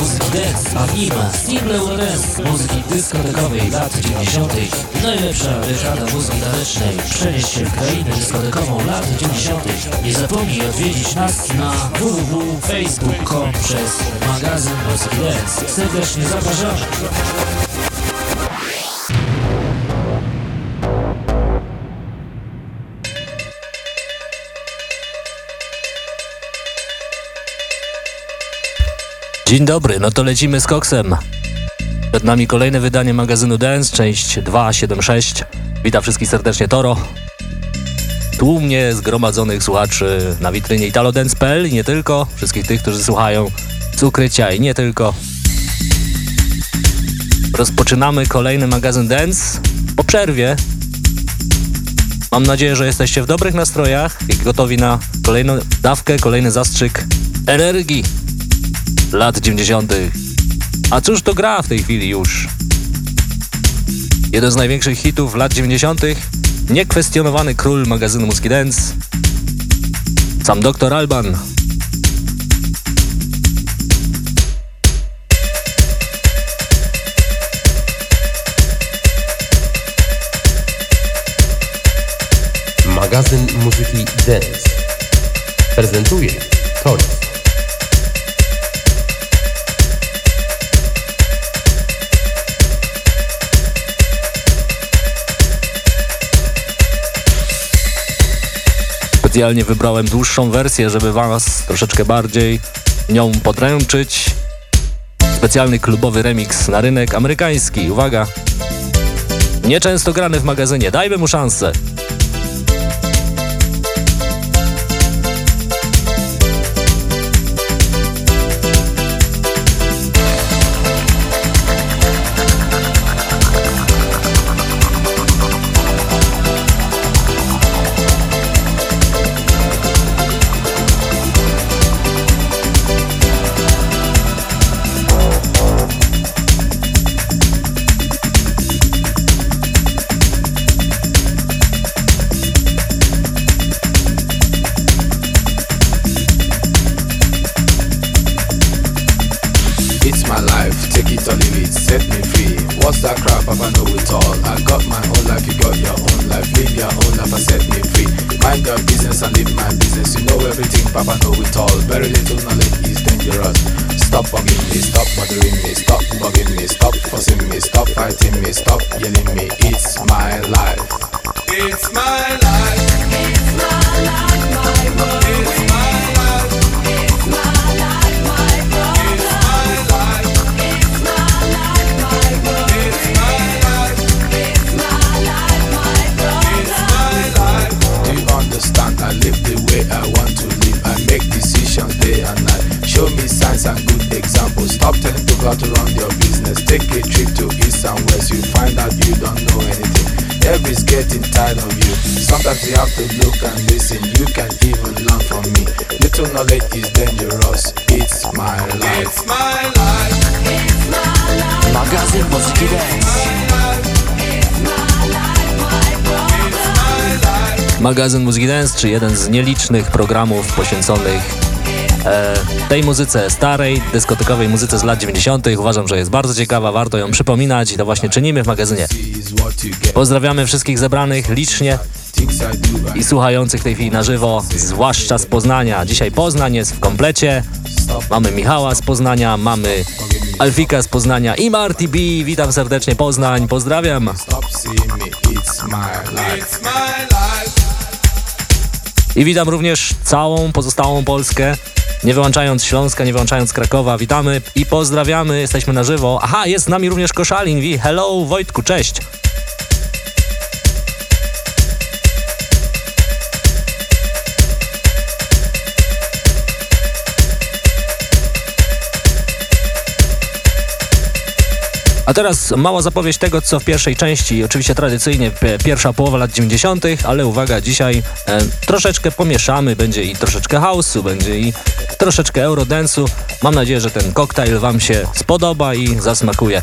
muzyki dance, a w nim Single Eurodance, muzyki dyskotekowej lat 90. Najlepsza dekada muzyki tanecznej. Przenieś się w krainę dyskotekową lat 90. Nie zapomnij odwiedzić nas na www.facebook.com przez magazyn muzyki dance. Serdecznie zapraszamy. Dzień dobry, no to lecimy z koksem. Przed nami kolejne wydanie magazynu Dance, część 276. Witam wszystkich serdecznie Toro. Tłumnie zgromadzonych słuchaczy na witrynie italodance.pl i nie tylko, wszystkich tych, którzy słuchają z ukrycia i nie tylko. Rozpoczynamy kolejny magazyn Dance po przerwie. Mam nadzieję, że jesteście w dobrych nastrojach i gotowi na kolejną dawkę, kolejny zastrzyk energii lat 90. A cóż to gra w tej chwili już? Jeden z największych hitów lat 90. Niekwestionowany król magazynu Muski Dance. Sam Dr. Alban. Magazyn muzyki Dance prezentuje Toris. Specjalnie wybrałem dłuższą wersję, żeby Was troszeczkę bardziej nią podręczyć. Specjalny klubowy remix na rynek amerykański. Uwaga! Nieczęsto grany w magazynie. Dajmy mu szansę. Magazyn Muzyki Dance, czy jeden z nielicznych programów poświęconych e, tej muzyce starej, dyskotekowej muzyce z lat 90. Uważam, że jest bardzo ciekawa, warto ją przypominać i to właśnie czynimy w magazynie. Pozdrawiamy wszystkich zebranych licznie i słuchających tej chwili na żywo, zwłaszcza z Poznania. Dzisiaj Poznań jest w komplecie. Mamy Michała z Poznania, mamy Alfika z Poznania i Marty B. Witam serdecznie Poznań, pozdrawiam. I witam również całą pozostałą Polskę, nie wyłączając Śląska, nie wyłączając Krakowa. Witamy i pozdrawiamy, jesteśmy na żywo. Aha, jest z nami również Koszalin. Hello Wojtku, cześć. A teraz mała zapowiedź tego, co w pierwszej części, oczywiście tradycyjnie pierwsza połowa lat 90., ale uwaga, dzisiaj e, troszeczkę pomieszamy, będzie i troszeczkę house'u, będzie i troszeczkę eurodance'u. Mam nadzieję, że ten koktajl Wam się spodoba i zasmakuje.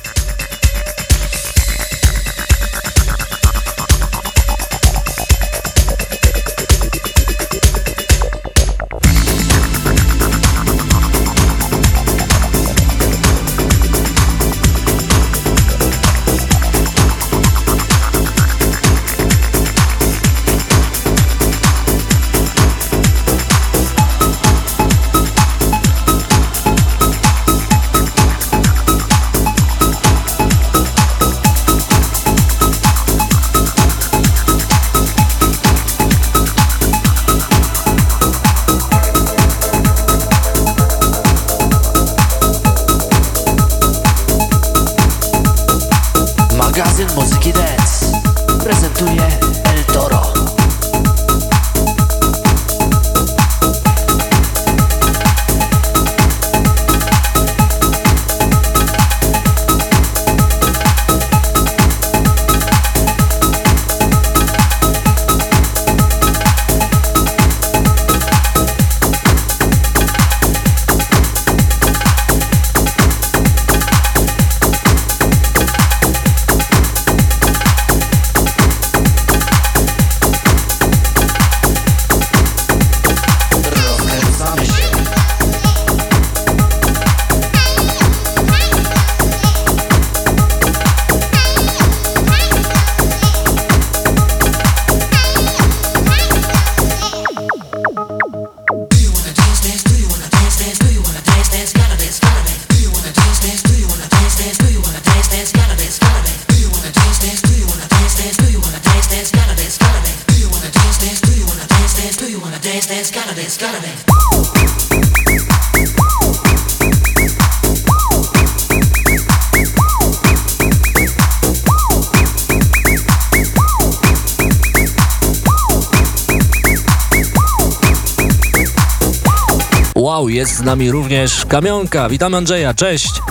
Nami również Kamionka. Witam Andrzeja, cześć.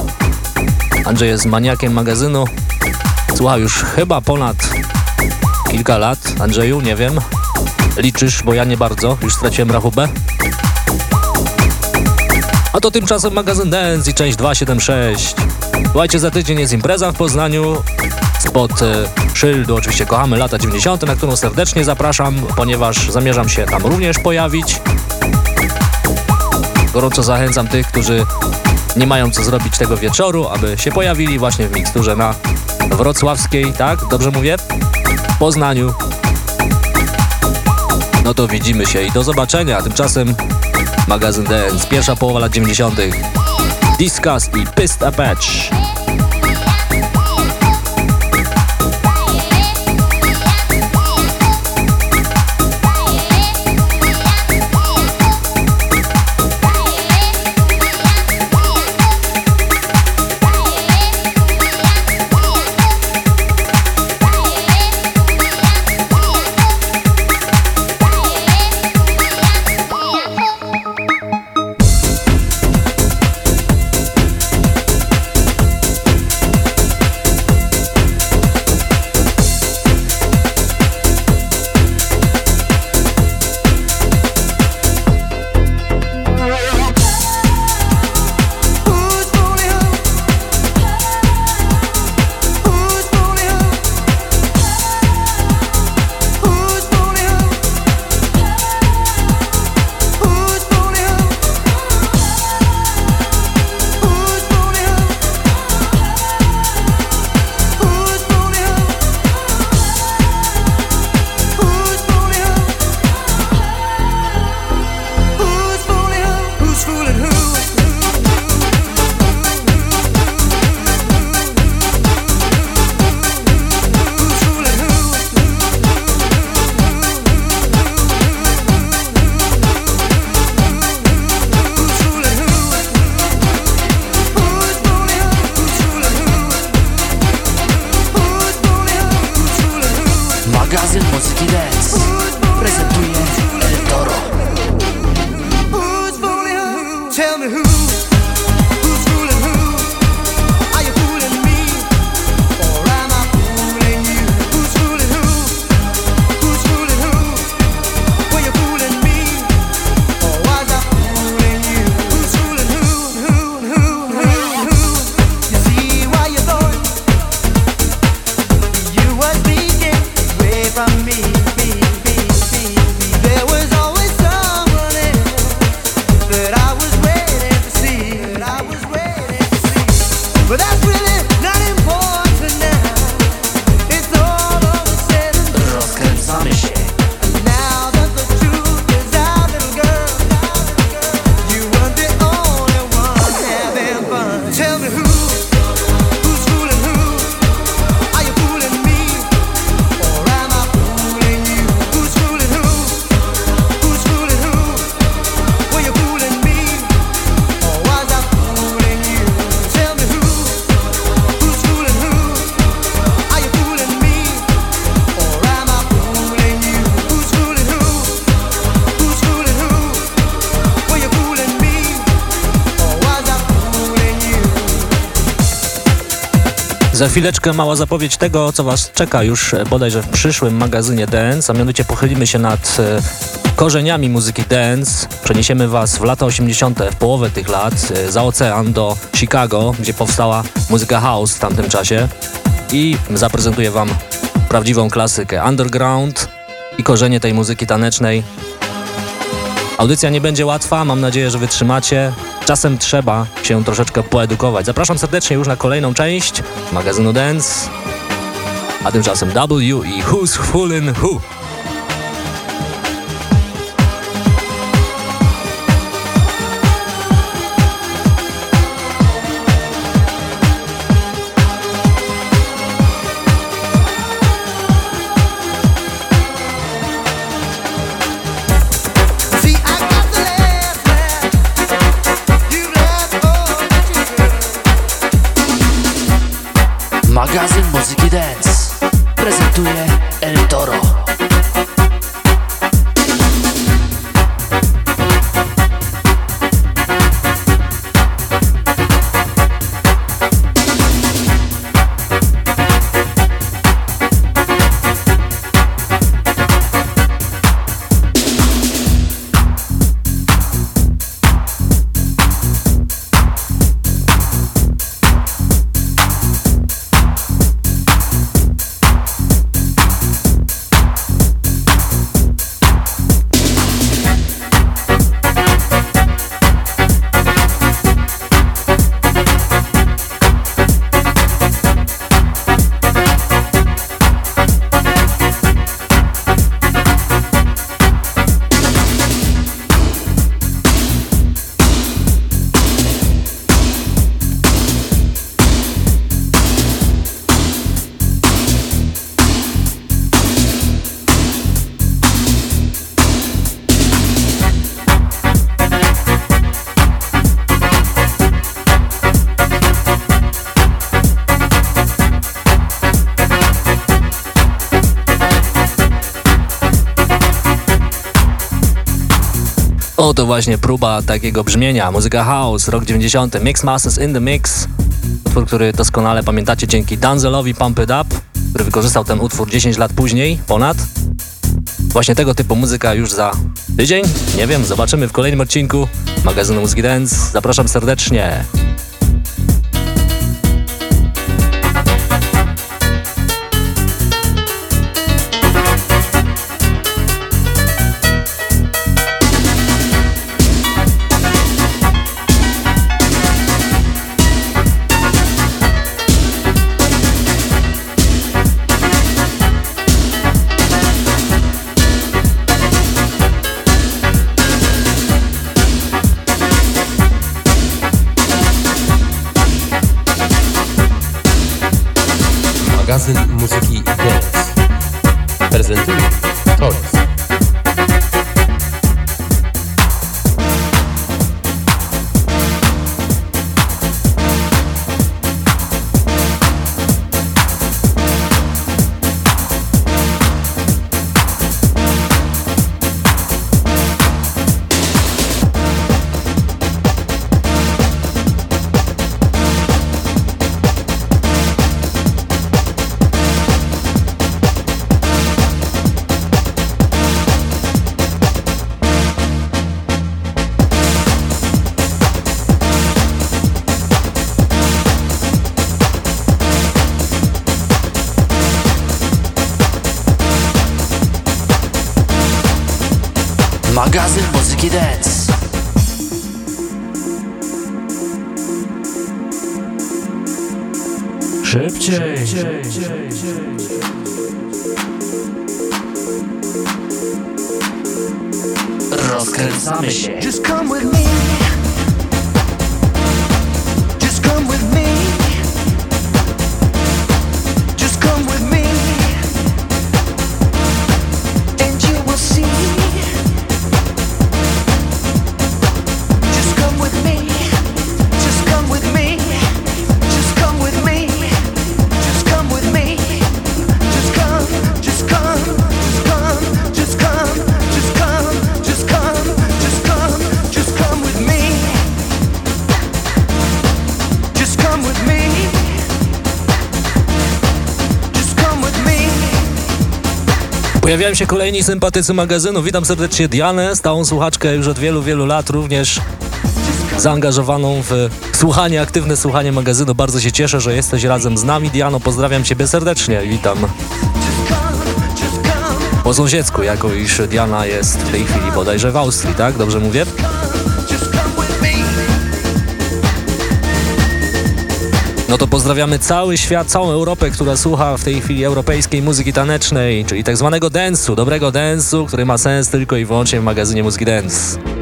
Andrzej jest maniakiem magazynu. Słucha już chyba ponad kilka lat. Andrzeju, nie wiem. Liczysz, bo ja nie bardzo. Już straciłem rachubę. A to tymczasem magazyn Dance i część 276. Słuchajcie, za tydzień jest impreza w Poznaniu spod e, szyldu, oczywiście kochamy lata 90., na którą serdecznie zapraszam, ponieważ zamierzam się tam również pojawić. Gorąco zachęcam tych, którzy nie mają co zrobić tego wieczoru, aby się pojawili właśnie w miksturze na wrocławskiej, tak? Dobrze mówię? Poznaniu. No to widzimy się i do zobaczenia. Tymczasem magazyn Dance, pierwsza połowa lat 90. Discuss i Pissed a Za chwileczkę mała zapowiedź tego, co Was czeka już e, bodajże w przyszłym magazynie Dance, a mianowicie pochylimy się nad e, korzeniami muzyki dance. Przeniesiemy Was w lata 80., w połowę tych lat, e, za ocean do Chicago, gdzie powstała muzyka house w tamtym czasie i zaprezentuję Wam prawdziwą klasykę underground i korzenie tej muzyki tanecznej. Audycja nie będzie łatwa, mam nadzieję, że wytrzymacie. Czasem trzeba się troszeczkę poedukować. Zapraszam serdecznie już na kolejną część magazynu Dance. A tymczasem W i Who's Foolin' Who. Właśnie próba takiego brzmienia. Muzyka house, rok 90. Mix Masters in the Mix. Utwór, który doskonale pamiętacie dzięki Danzelowi Pump It Up, który wykorzystał ten utwór 10 lat później, ponad. Właśnie tego typu muzyka już za tydzień? Nie wiem, zobaczymy w kolejnym odcinku magazynu Muzyki Dance. Zapraszam serdecznie. Pojawiają się kolejni sympatycy magazynu. Witam serdecznie Dianę, stałą słuchaczkę już od wielu, wielu lat, również zaangażowaną w słuchanie, aktywne słuchanie magazynu. Bardzo się cieszę, że jesteś razem z nami. Diano, pozdrawiam Ciebie serdecznie. Witam po sąsiedzku, jako iż Diana jest w tej chwili bodajże w Austrii, tak? Dobrze mówię? No to pozdrawiamy cały świat, całą Europę, która słucha w tej chwili europejskiej muzyki tanecznej, czyli tak zwanego dance'u, dobrego dance'u, który ma sens tylko i wyłącznie w magazynie Muzyki Dance.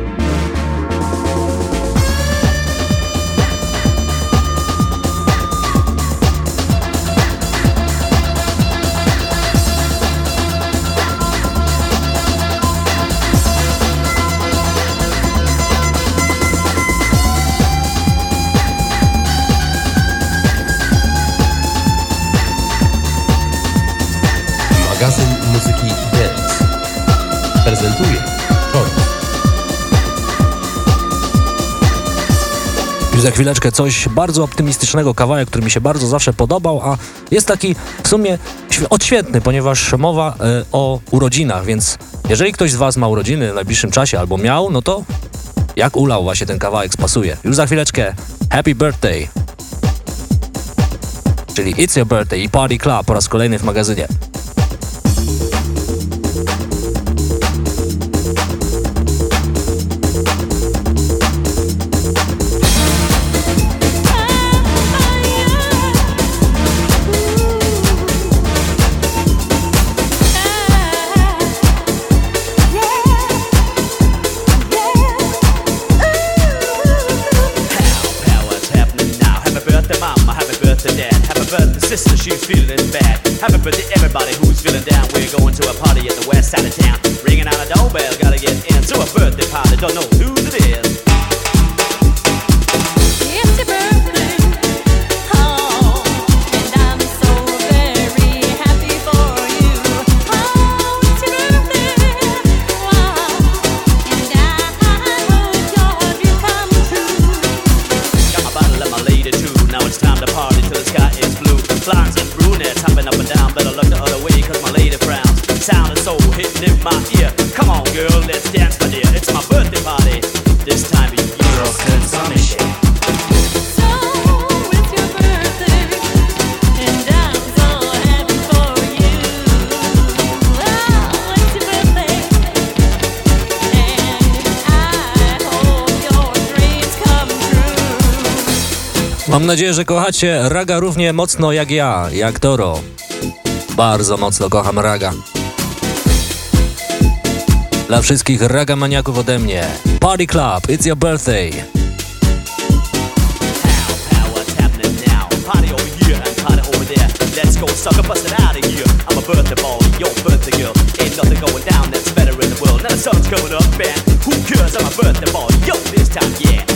Za chwileczkę coś bardzo optymistycznego, kawałek, który mi się bardzo zawsze podobał, a jest taki w sumie świ- odświętny, ponieważ mowa e, o urodzinach, więc jeżeli ktoś z Was ma urodziny w najbliższym czasie albo miał, no to jak ulał właśnie ten kawałek spasuje. Już za chwileczkę Happy Birthday, czyli It's Your Birthday i Party Club po raz kolejny w magazynie. nadzieję, że kochacie raga równie mocno jak ja, jak Doro. Bardzo mocno kocham raga. Dla wszystkich raga maniaków ode mnie. Party Club, it's your birthday. Let's go, sucker, bust it out of here. I'm a birthday boy, your birthday girl. Ain't nothing going down that's better in the world. Now the sun's up. Who cares? I'm a birthday boy, yo, this time, yeah.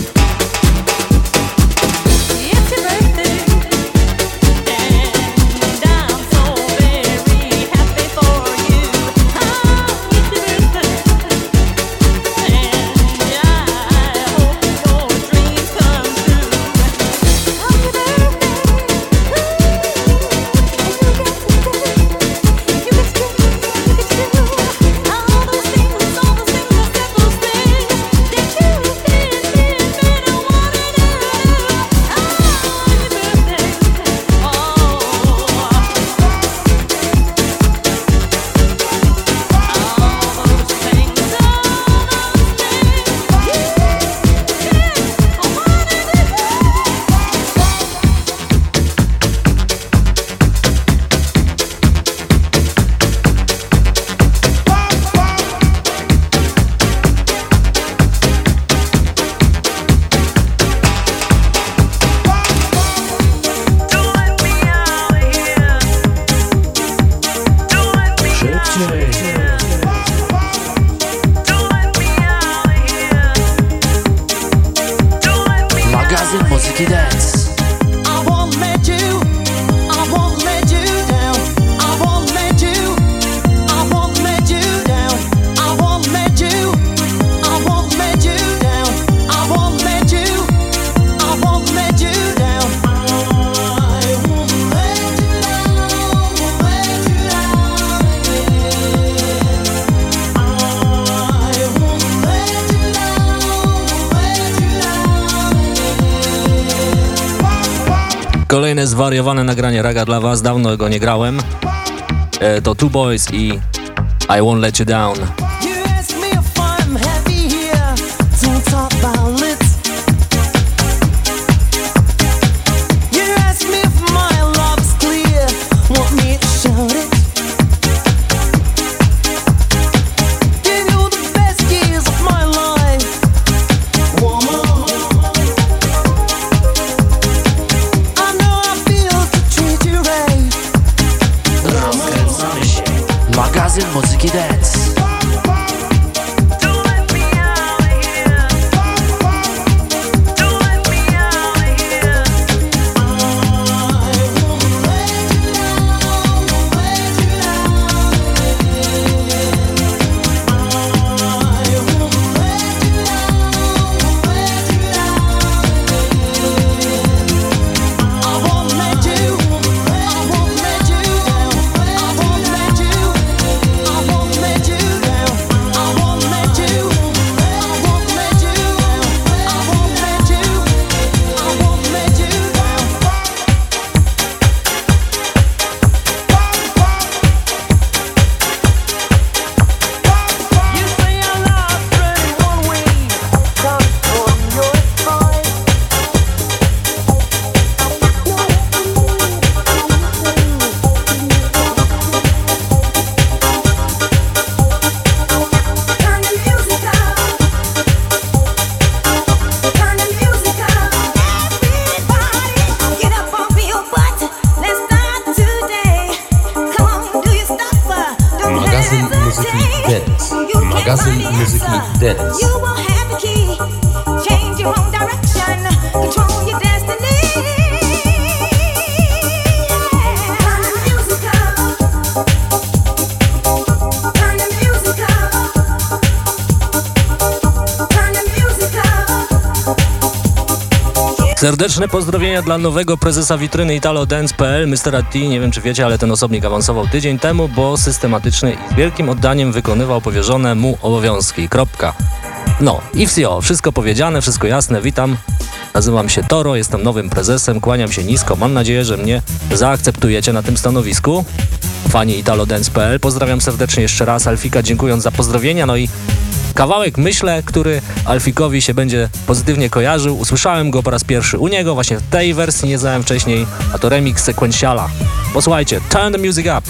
zwariowane nagranie raga dla was, dawno go nie grałem. E, to Two Boys i I Won't Let You Down. ズンも好きで。Musical Dance. Magazine Musical Dance. You will have the key. Change your own direction. Control Serdeczne pozdrowienia dla nowego prezesa witryny italodance.pl, Mr. T. Nie wiem, czy wiecie, ale ten osobnik awansował tydzień temu, bo systematycznie i z wielkim oddaniem wykonywał powierzone mu obowiązki. Kropka. No i wsio, wszystko powiedziane, wszystko jasne, witam. Nazywam się Toro, jestem nowym prezesem, kłaniam się nisko. Mam nadzieję, że mnie zaakceptujecie na tym stanowisku. Fani italodance.pl, pozdrawiam serdecznie jeszcze raz Alfika, dziękując za pozdrowienia. No i kawałek, myślę, który Alfikowi się będzie pozytywnie kojarzył. Usłyszałem go po raz pierwszy u niego, właśnie w tej wersji nie znałem wcześniej, a to remix sequentiala. Posłuchajcie, Turn the Music Up.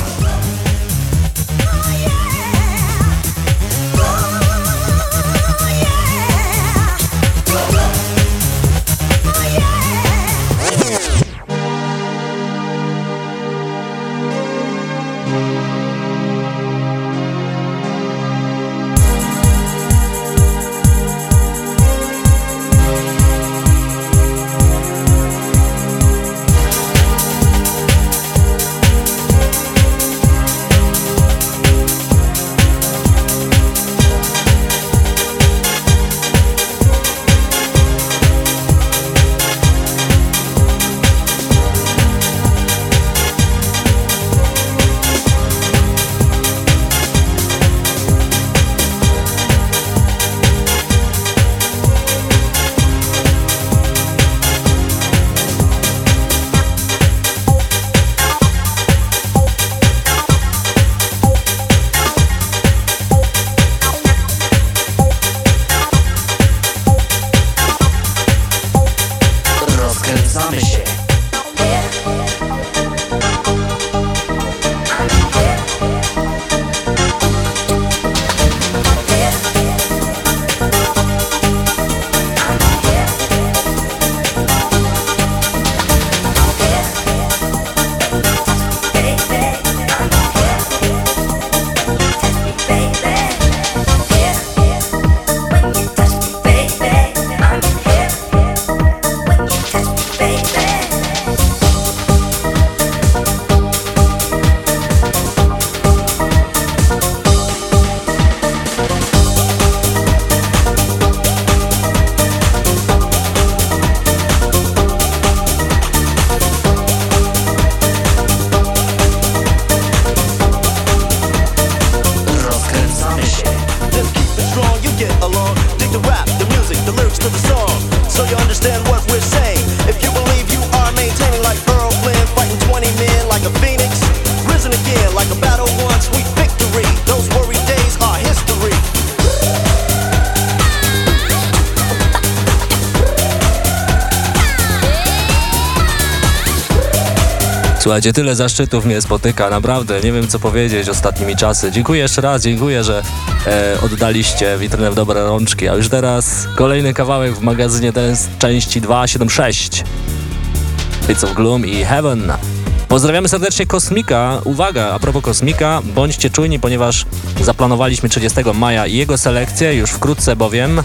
Słuchajcie, tyle zaszczytów mnie spotyka, naprawdę, nie wiem co powiedzieć ostatnimi czasy. Dziękuję jeszcze raz, dziękuję, że e, oddaliście witrynę w dobre rączki. A już teraz kolejny kawałek w magazynie Dance części 276. Bits of Gloom i Heaven. Pozdrawiamy serdecznie Kosmika. Uwaga, a propos Kosmika, bądźcie czujni, ponieważ zaplanowaliśmy 30 maja jego selekcję. Już wkrótce bowiem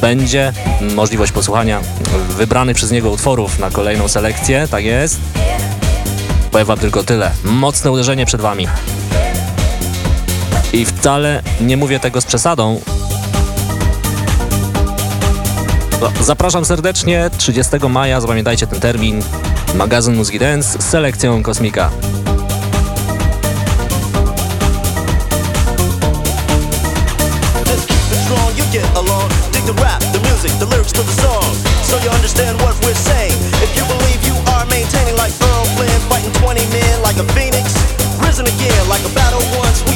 będzie możliwość posłuchania wybranych przez niego utworów na kolejną selekcję. Tak jest. Powiem wam tylko tyle. Mocne uderzenie przed wami. I wcale nie mówię tego z przesadą. No, Zapraszam serdecznie 30 maja, zapamiętajcie ten termin. Magazyn Muzyki Dance z selekcją Kosmika. The rap, the music, the lyrics to the song. So you understand what like a phoenix. Risen again like a battle once, sweet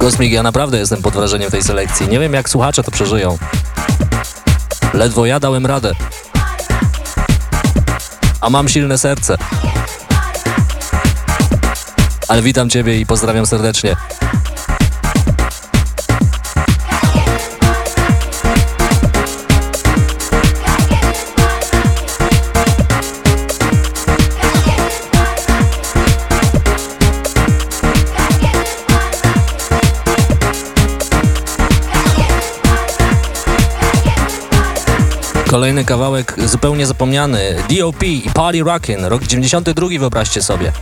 Kosmik, ja naprawdę jestem pod wrażeniem tej selekcji. Nie wiem, jak słuchacze to przeżyją. Ledwo ja dałem radę. A mam silne serce. Ale witam Ciebie i pozdrawiam serdecznie. Kolejny kawałek zupełnie zapomniany. D.O.P. i Party Rockin', rok 92 wyobraźcie sobie.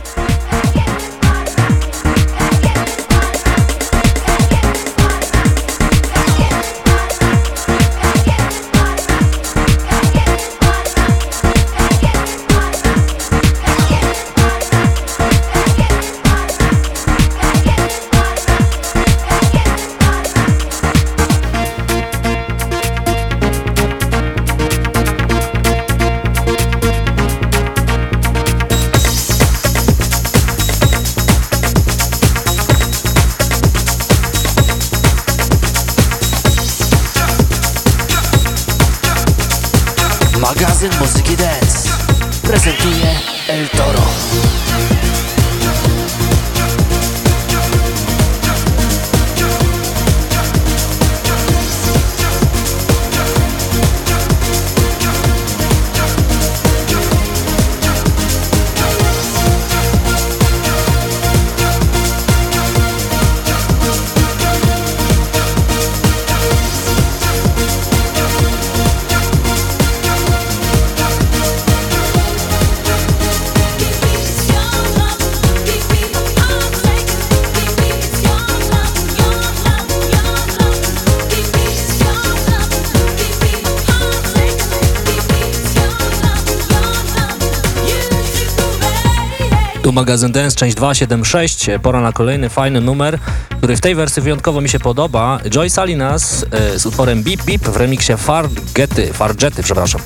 Prezentuje El Toro. Tu magazyn Dance, część 276. Pora na kolejny fajny numer, który w tej wersji wyjątkowo mi się podoba. Joy Salinas e, z utworem Beep Beep w remiksie Fargety, Fargety, przepraszam.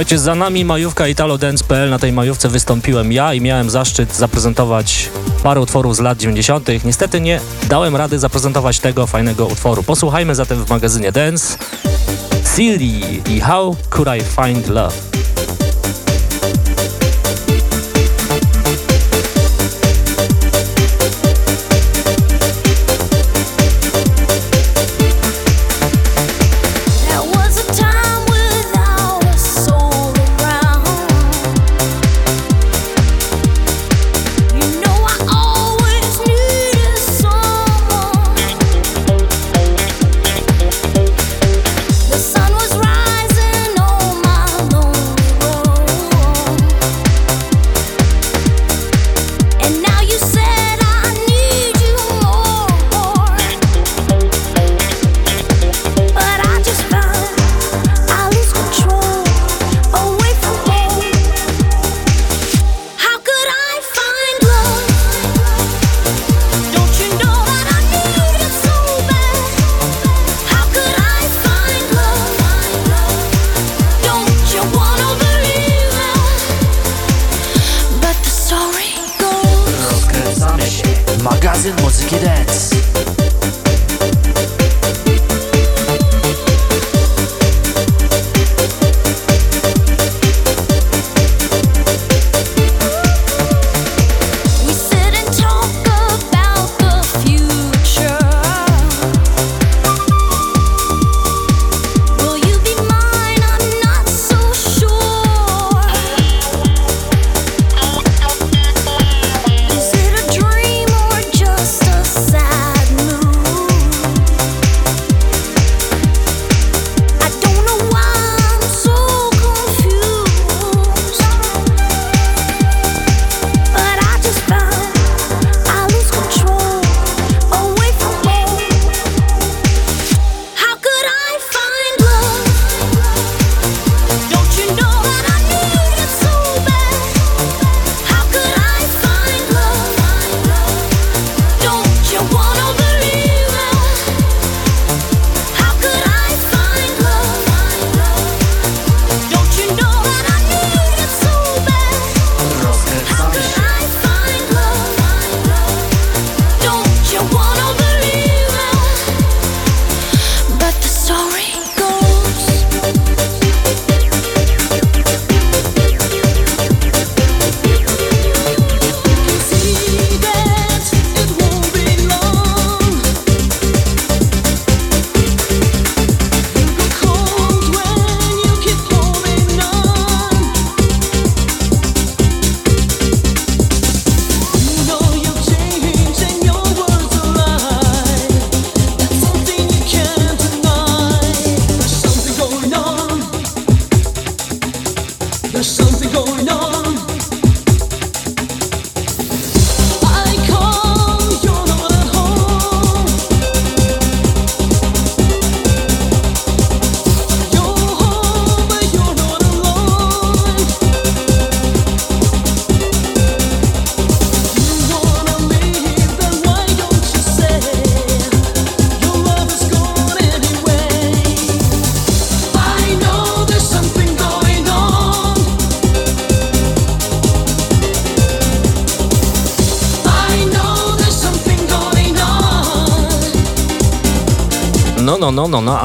Słuchajcie, za nami majówka italodance.pl. Na tej majówce wystąpiłem ja i miałem zaszczyt zaprezentować parę utworów z lat 90. Niestety nie dałem rady zaprezentować tego fajnego utworu. Posłuchajmy zatem w magazynie Dance Silly i How Could I Find Love.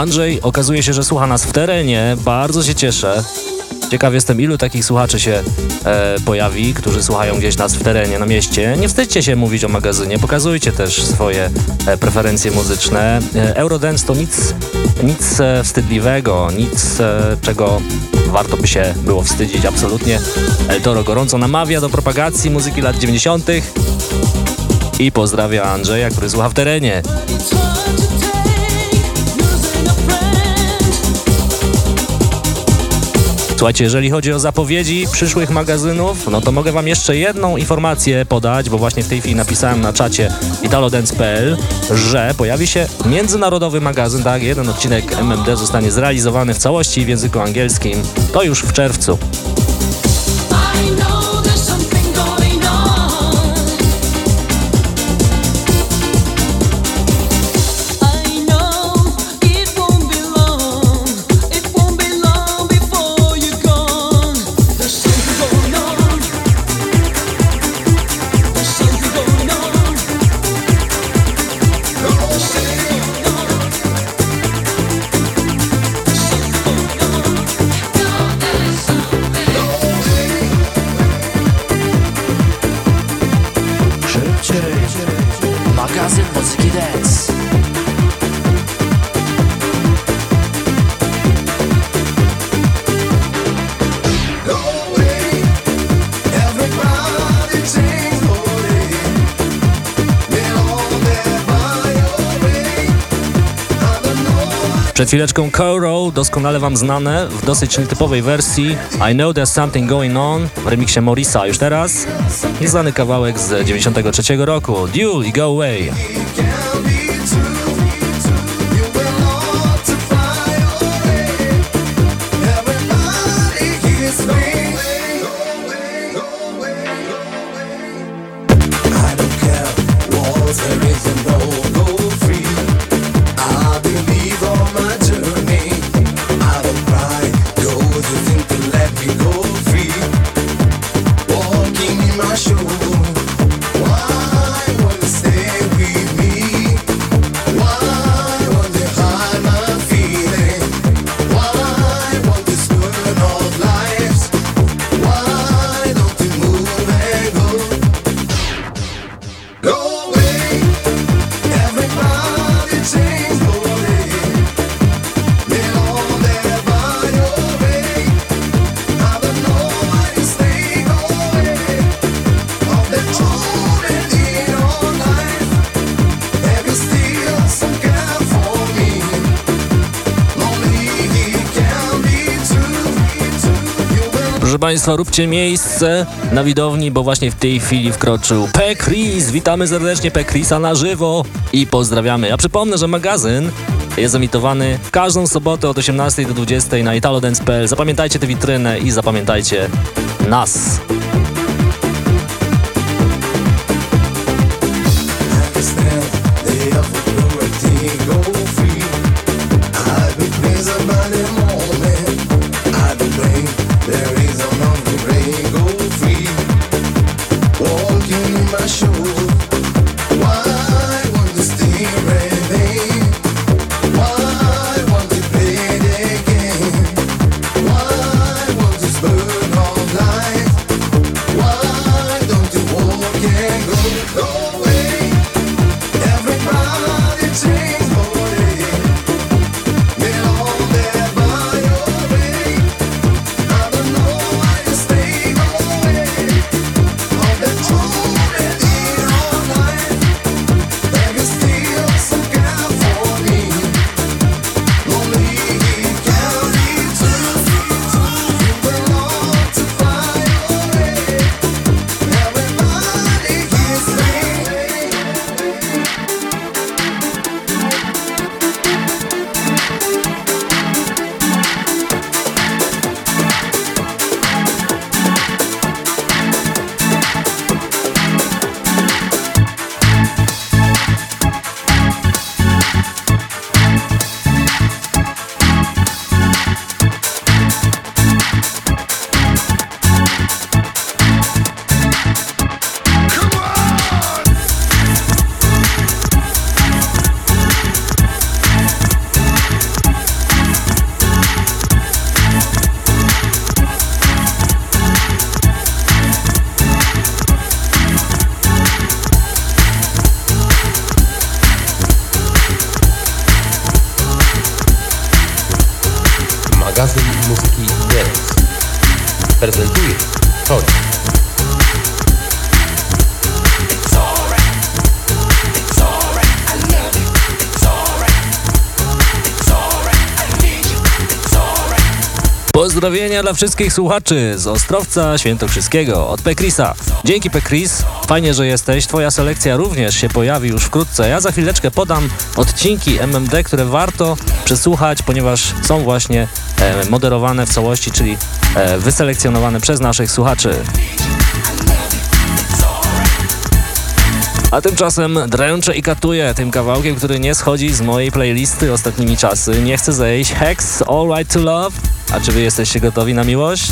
Andrzej okazuje się, że słucha nas w terenie. Bardzo się cieszę. Ciekaw jestem, ilu takich słuchaczy się e, pojawi, którzy słuchają gdzieś nas w terenie, na mieście. Nie wstydźcie się mówić o magazynie, pokazujcie też swoje e, preferencje muzyczne. E, Eurodance to nic, nic e, wstydliwego, nic, e, czego warto by się było wstydzić, absolutnie. El Toro gorąco namawia do propagacji muzyki lat 90. i pozdrawia Andrzeja, który słucha w terenie. Słuchajcie, jeżeli chodzi o zapowiedzi przyszłych magazynów, no to mogę wam jeszcze jedną informację podać, bo właśnie w tej chwili napisałem na czacie italodance.pl, że pojawi się międzynarodowy magazyn, tak, jeden odcinek MMD zostanie zrealizowany w całości w języku angielskim, to już w czerwcu. Przed chwileczką Coro, doskonale wam znane, w dosyć nietypowej wersji I Know There's Something Going On w remiksie Morisa. Już teraz nieznany kawałek z 93 roku, Duel i Go Away. Państwa, róbcie miejsce na widowni, bo właśnie w tej chwili wkroczył P. Chris. Witamy serdecznie P. Chrisa na żywo i pozdrawiamy. Ja przypomnę, że magazyn jest emitowany w każdą sobotę od 18 do 20 na italodance.pl. Zapamiętajcie tę witrynę i zapamiętajcie nas. Pozdrowienia dla wszystkich słuchaczy z Ostrowca Świętokrzyskiego od Pekrisa. Dzięki Pekris, fajnie, że jesteś. Twoja selekcja również się pojawi już wkrótce. Ja za chwileczkę podam odcinki MMD, które warto przesłuchać, ponieważ są właśnie e, moderowane w całości, czyli e, wyselekcjonowane przez naszych słuchaczy. A tymczasem dręczę i katuję tym kawałkiem, który nie schodzi z mojej playlisty ostatnimi czasy. Nie chcę zejść. Hex, All Right to Love. A czy wy jesteście gotowi na miłość?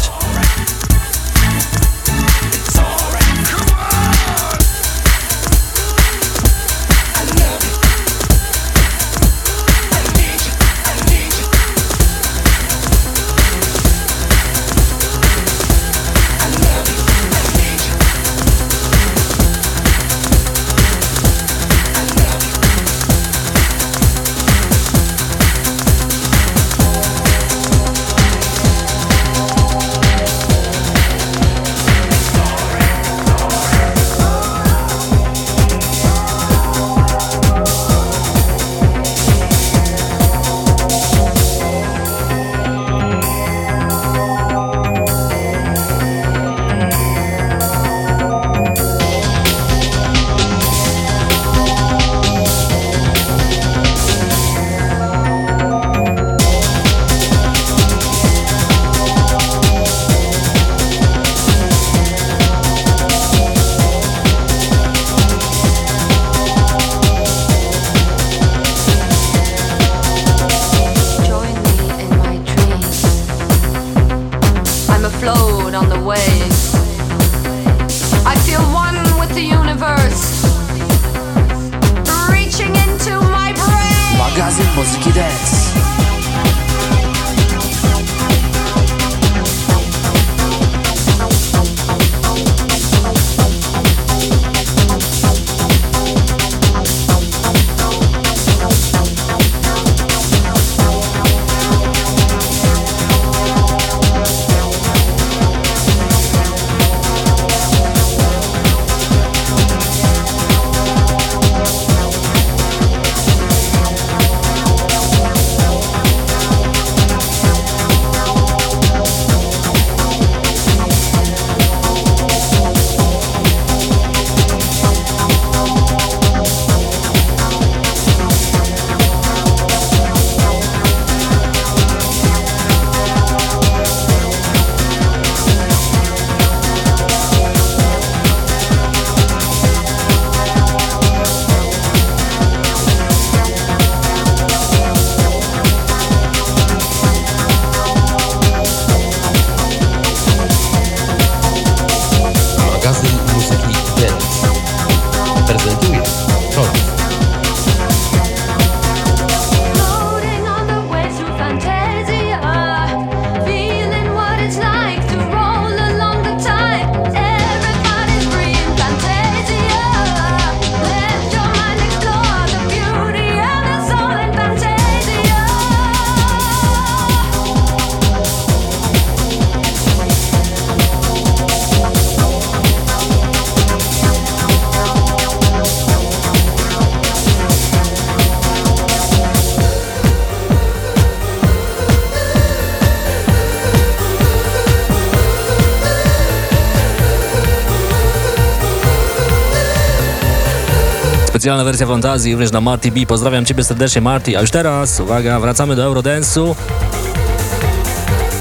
Specjalna wersja fantazji również na Marty B. Pozdrawiam Ciebie serdecznie, Marty. A już teraz, uwaga, wracamy do Eurodance'u.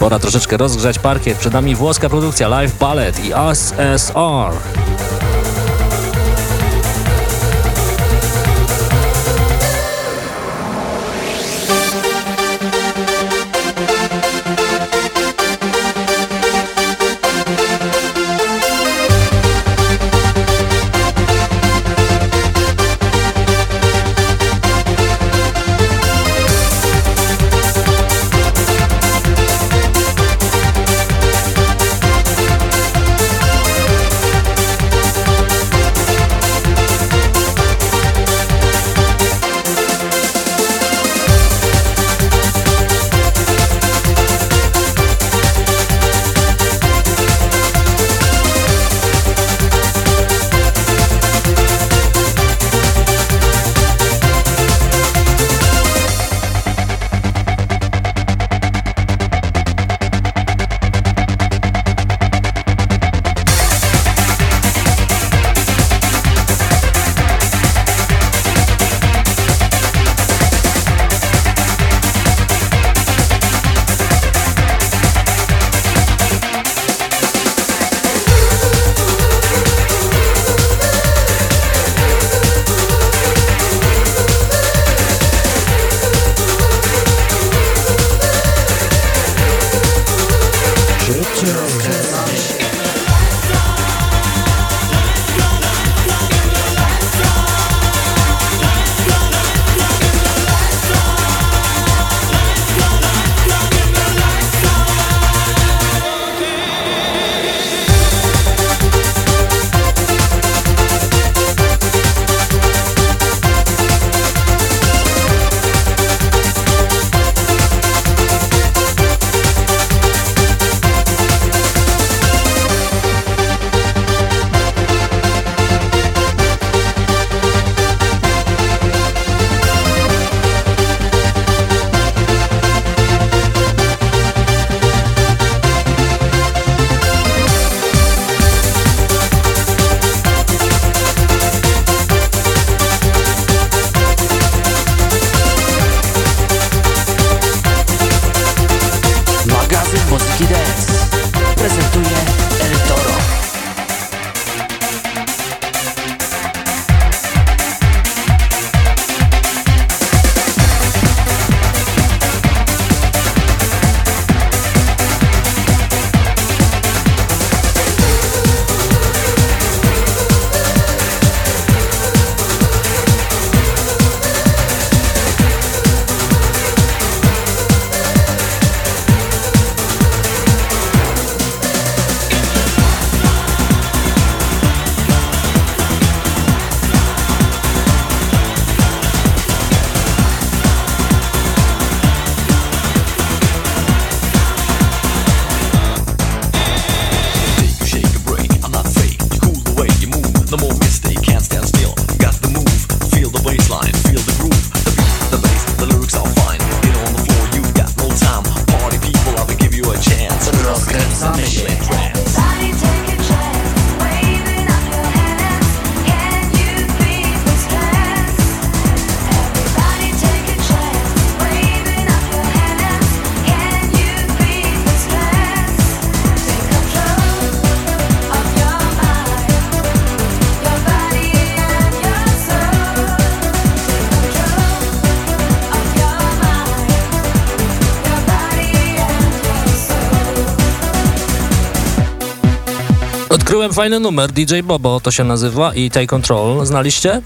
Pora troszeczkę rozgrzać parkiet. Przed nami włoska produkcja Live Ballet i SSR. Odkryłem fajny numer, DJ Bobo to się nazywa i Take Control. Znaliście?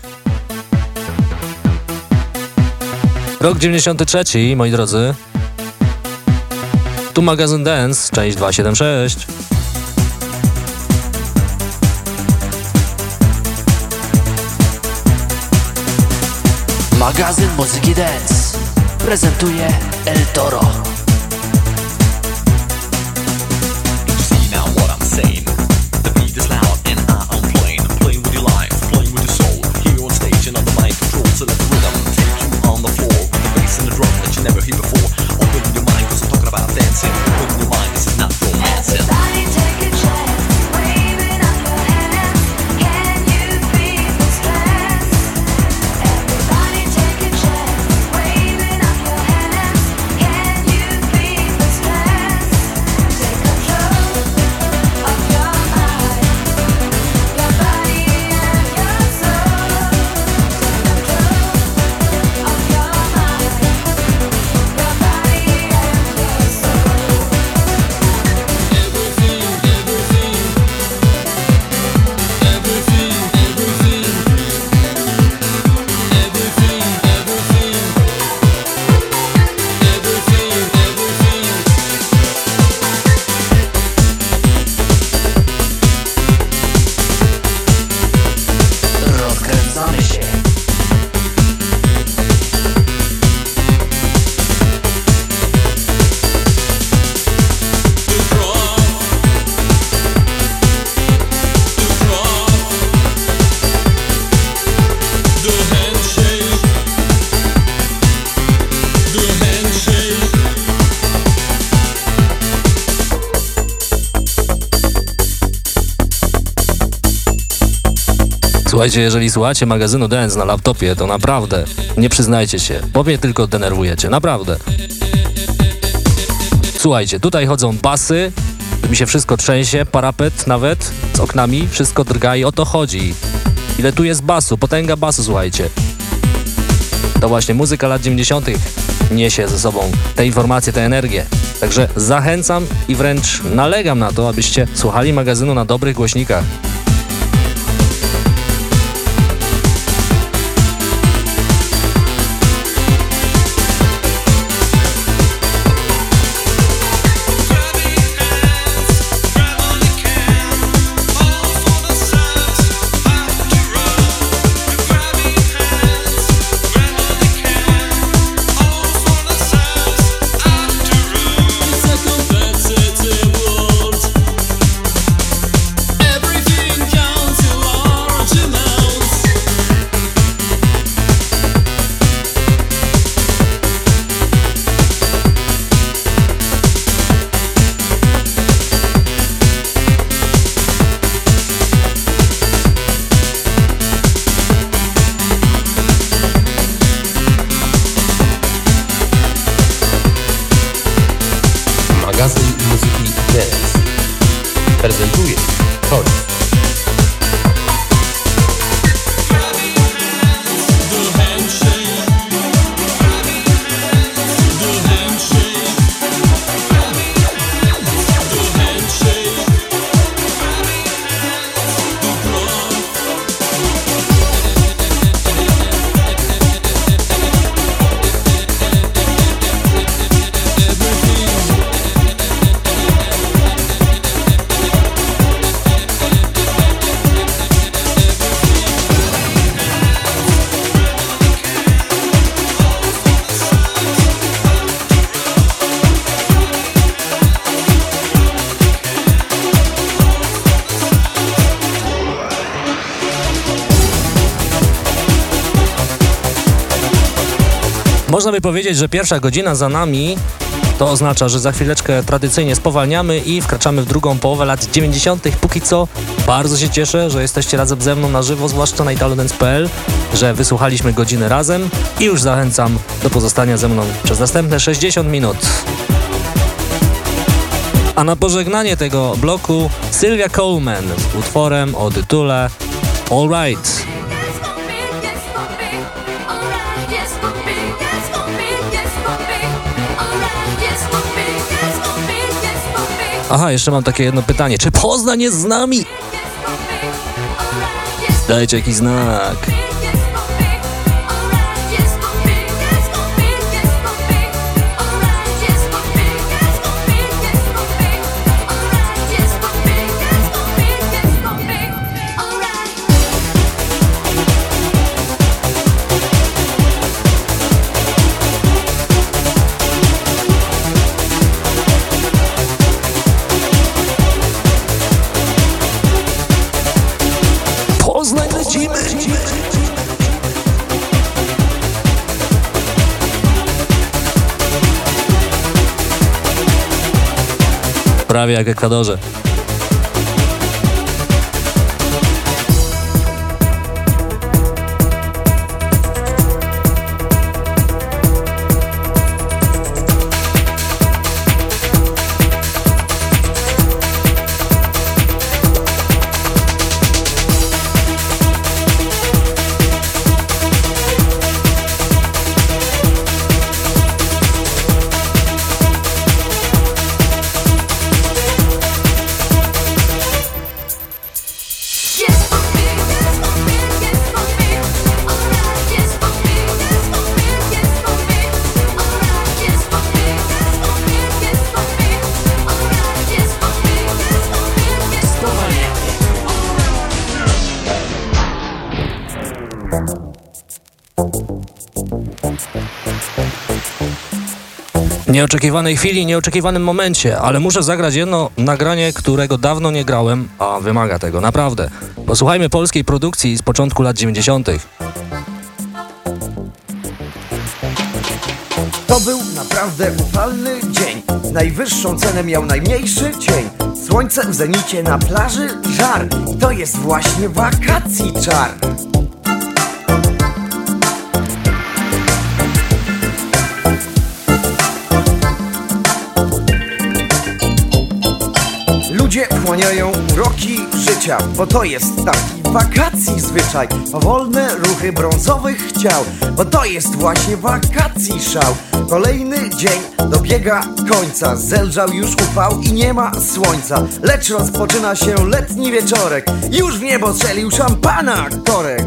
Rok 93, moi drodzy. Tu magazyn Dance, część 276. Magazyn muzyki dance prezentuje El Toro. Słuchajcie, jeżeli słuchacie magazynu Dance na laptopie, to naprawdę nie przyznajcie się, bo mnie tylko denerwujecie, naprawdę. Słuchajcie, tutaj chodzą basy, mi się wszystko trzęsie, parapet nawet z oknami, wszystko drga i o to chodzi. Ile tu jest basu, potęga basu, słuchajcie. To właśnie muzyka lat 90. niesie ze sobą te informacje, tę energię. Także zachęcam i wręcz nalegam na to, abyście słuchali magazynu na dobrych głośnikach. Powiedzieć, że pierwsza godzina za nami to oznacza, że za chwileczkę tradycyjnie spowalniamy i wkraczamy w drugą połowę lat 90. Póki co bardzo się cieszę, że jesteście razem ze mną na żywo, zwłaszcza na italodance.pl, że wysłuchaliśmy godziny razem i już zachęcam do pozostania ze mną przez następne 60 minut. A na pożegnanie tego bloku Sylvia Coleman z utworem o tytule All Right. Aha, jeszcze mam takie jedno pytanie. Czy Poznań jest z nami? Dajcie jakiś znak. Prawie jak Ekwadorze. Nieoczekiwanej chwili, nieoczekiwanym momencie, ale muszę zagrać jedno nagranie, którego dawno nie grałem, a wymaga tego, naprawdę. Posłuchajmy polskiej produkcji z początku lat 90. To był naprawdę upalny dzień. Najwyższą cenę miał najmniejszy cień. Słońce w zenicie na plaży, żar. To jest właśnie wakacji czar. Wchłaniają uroki życia, bo to jest taki wakacji zwyczaj. Powolne ruchy brązowych ciał, bo to jest właśnie wakacji szał. Kolejny dzień dobiega końca, zelżał już upał i nie ma słońca. Lecz rozpoczyna się letni wieczorek, już w niebo strzelił szampana korek.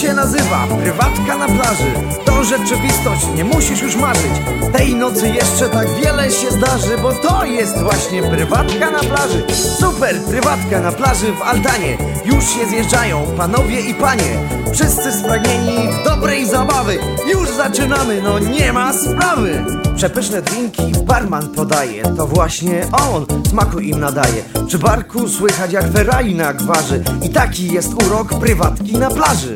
Się nazywa? Prywatka na plaży. To rzeczywistość, nie musisz już marzyć. Tej nocy jeszcze tak wiele się zdarzy Bo to jest właśnie prywatka na plaży. Super prywatka na plaży w Altanie. Już się zjeżdżają panowie i panie. Wszyscy spragnieni dobrej zabawy. Już zaczynamy, no nie ma sprawy. Przepyszne drinki barman podaje. To właśnie on smaku im nadaje. Przy barku słychać jak Ferrari na gwarzy I taki jest urok prywatki na plaży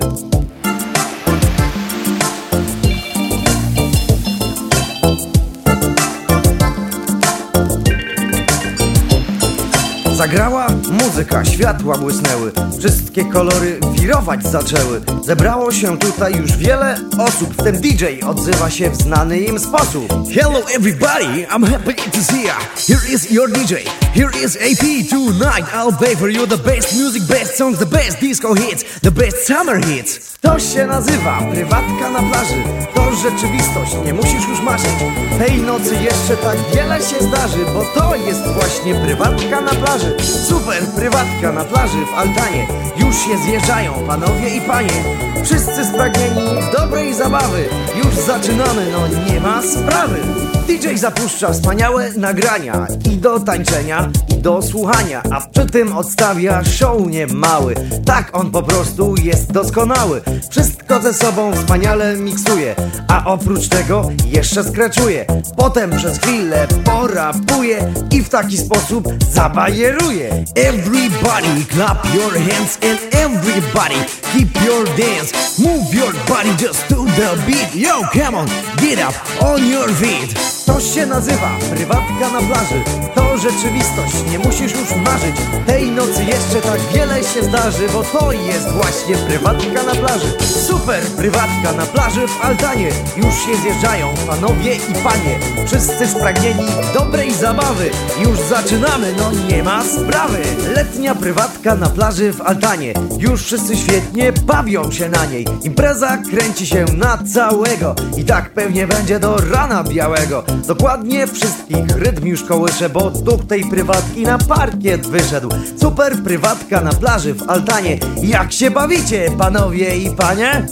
Zagrała muzyka, światła błysnęły Wszystkie kolory wirować zaczęły. Zebrało się tutaj już wiele osób W tym DJ odzywa się w znany im sposób. Hello everybody, I'm happy to see ya. Here is your DJ, here is AP Tonight. I'll play for you the best music, best songs The best disco hits, the best summer hits. To się nazywa prywatka na plaży. To rzeczywistość, nie musisz już marzyć. Tej nocy jeszcze tak wiele się zdarzy Bo to jest właśnie prywatka na plaży Super prywatka na plaży w Altanie. Już się zjeżdżają panowie i panie. Wszyscy spragnieni dobrej zabawy. Już zaczynamy, no nie ma sprawy DJ zapuszcza wspaniałe nagrania I do tańczenia, i do słuchania A przy tym odstawia show niemały. Tak on po prostu jest doskonały. Wszystko ze sobą wspaniale miksuje A oprócz tego jeszcze skreczuje. Potem przez chwilę porapuje I w taki sposób zabajeruje. Everybody clap your hands And everybody keep your dance. Move your body just to the beat. Yo, come on, get up on your feet to się nazywa prywatka na plaży? To rzeczywistość, nie musisz już marzyć. Tej nocy jeszcze tak wiele się zdarzy Bo to jest właśnie prywatka na plaży. Super prywatka na plaży w Altanie. Już się zjeżdżają panowie i panie. Wszyscy spragnieni dobrej zabawy. Już zaczynamy, no nie ma sprawy. Letnia prywatka na plaży w Altanie. Już wszyscy świetnie bawią się na niej. Impreza kręci się na całego. I tak pewnie będzie do rana białego Dokładnie wszystkich rytm już kołysze, bo duch tej prywatki na parkiet wyszedł Super prywatka na plaży w altanie Jak się bawicie panowie i panie?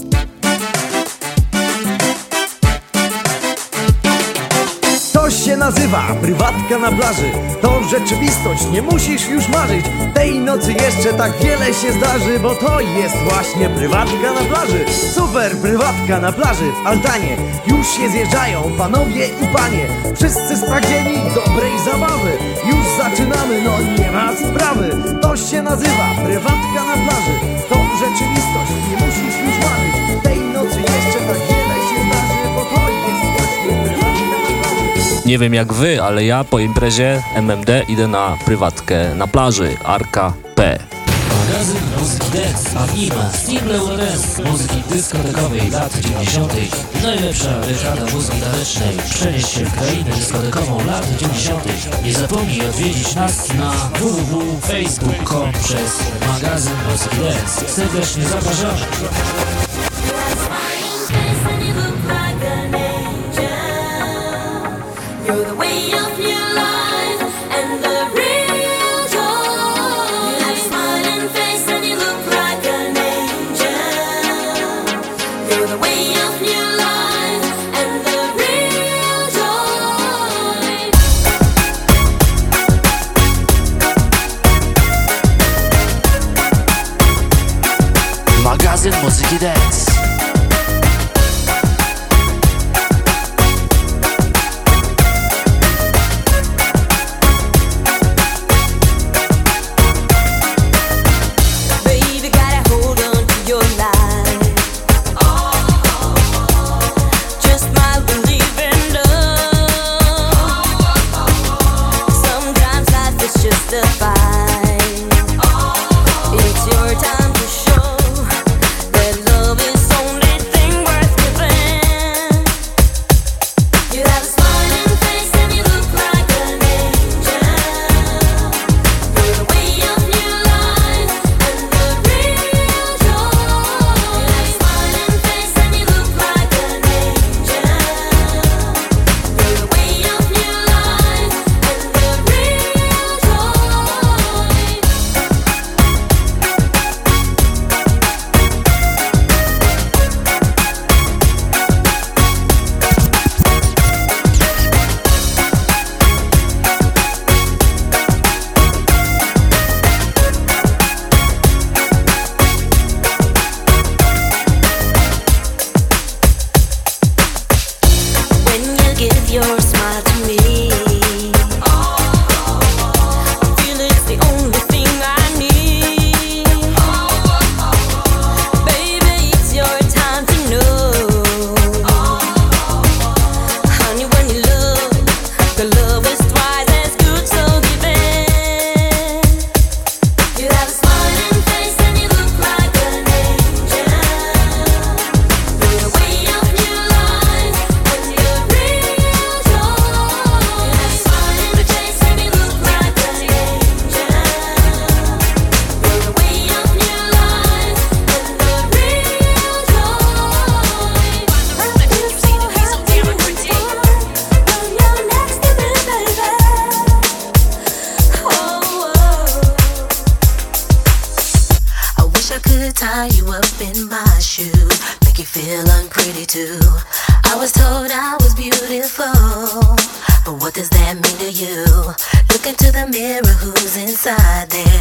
nazywa prywatka na plaży. To rzeczywistość, nie musisz już marzyć. Tej nocy jeszcze tak wiele się zdarzy Bo to jest właśnie prywatka na plaży. Super prywatka na plaży w altanie. Już się zjeżdżają panowie i panie. Wszyscy spragnieni dobrej zabawy. Już zaczynamy, no nie ma sprawy. To się nazywa prywatka na plaży. To rzeczywistość, nie musisz już marzyć. Tej nie wiem jak wy, ale ja po imprezie MMD idę na prywatkę na plaży Arka P. Magazyn muzyki Dex, Anima, Steamleu RS, muzyki dyskotekowej lat 90. Najlepsza dekada muzyki tanecznej. Przenieś się w krainę dyskotekową lat 90. Nie zapomnij odwiedzić nas na www.facebook.com przez magazyn muzyki Dex. Serdecznie zapraszamy. mirror who's inside there.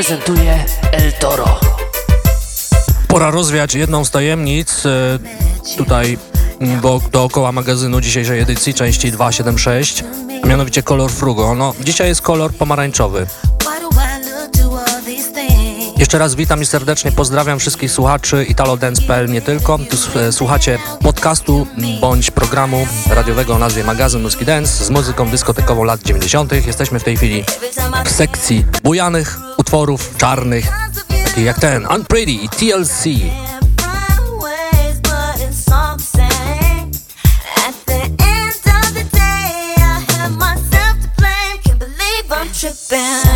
Prezentuje El Toro. Pora rozwiać jedną z tajemnic e, tutaj bo, dookoła magazynu dzisiejszej edycji, części 276, a mianowicie kolor frugo. No, dzisiaj jest kolor pomarańczowy. Jeszcze raz witam i serdecznie pozdrawiam wszystkich słuchaczy italodance.pl nie tylko. Tu e, słuchacie podcastu bądź programu radiowego o nazwie Magazyn Muski Dance z muzyką dyskotekową lat 90. Jesteśmy w tej chwili w sekcji bujanych utworów czarnych, takich jak ten Unpretty i TLC. ways,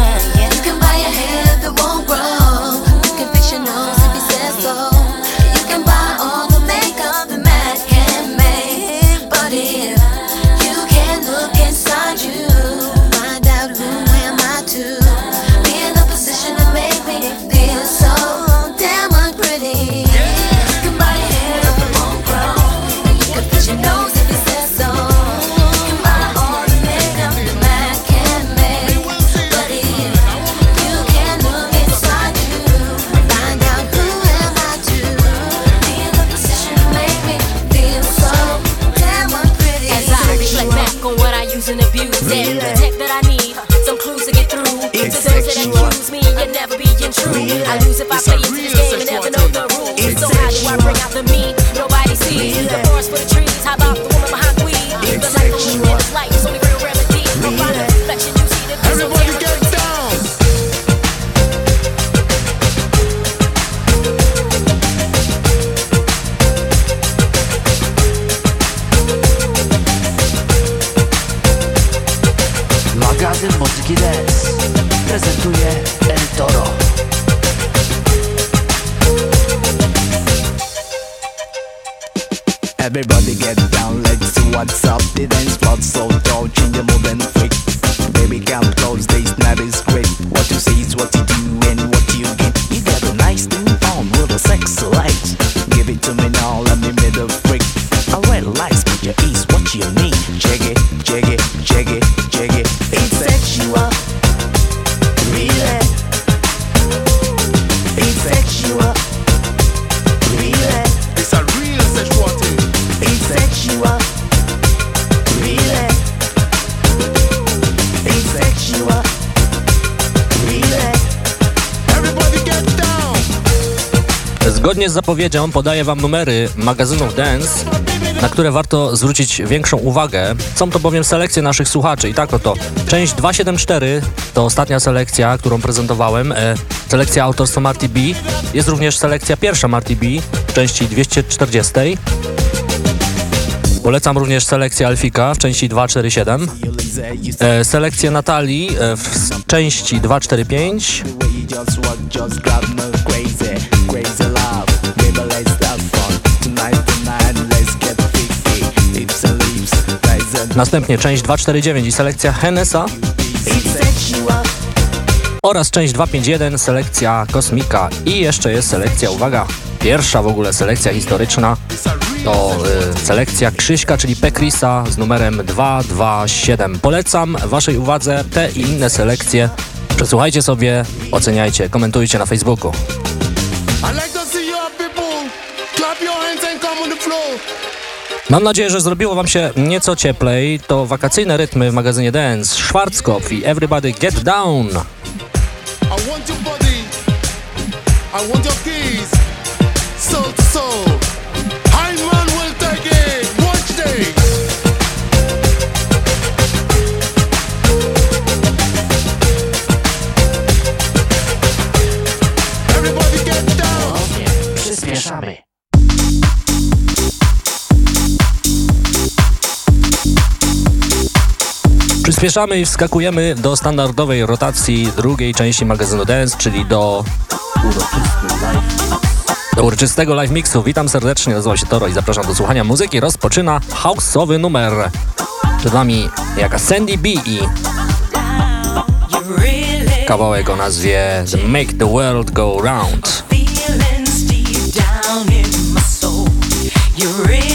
Zgodnie z zapowiedzią podaję Wam numery magazynów Dance, na które warto zwrócić większą uwagę. Są to bowiem selekcje naszych słuchaczy. I tak oto, część 274 to ostatnia selekcja, którą prezentowałem. E, selekcja autorstwa Marty B. Jest również selekcja pierwsza Marty B części 240. Polecam również selekcję Alfika w części 247. E, selekcję Natalii e, w części 245. Następnie część 249 i selekcja Hennesa. Oraz część 251 selekcja Kosmika i jeszcze jest selekcja, uwaga, pierwsza w ogóle selekcja historyczna to y, selekcja Krzyśka, czyli Pekrisa z numerem 227. Polecam waszej uwadze te i inne selekcje. Przesłuchajcie sobie, oceniajcie, komentujcie na Facebooku. I like to see your people clap your hands and come on the floor. Mam nadzieję, że zrobiło wam się nieco cieplej. To wakacyjne rytmy w magazynie Dance, Schwarzkopf i Everybody Get Down. I want your body. I want your keys. Soul to soul. Will take it. Watch this. Przyspieszamy i wskakujemy do standardowej rotacji drugiej części magazynu Dance, czyli do do uroczystego live mixu. Witam serdecznie, nazywam się Toro i zapraszam do słuchania muzyki. Rozpoczyna houseowy numer. Przed wami jaka Sandy B i kawałek o nazwie The Make the World Go Round. You really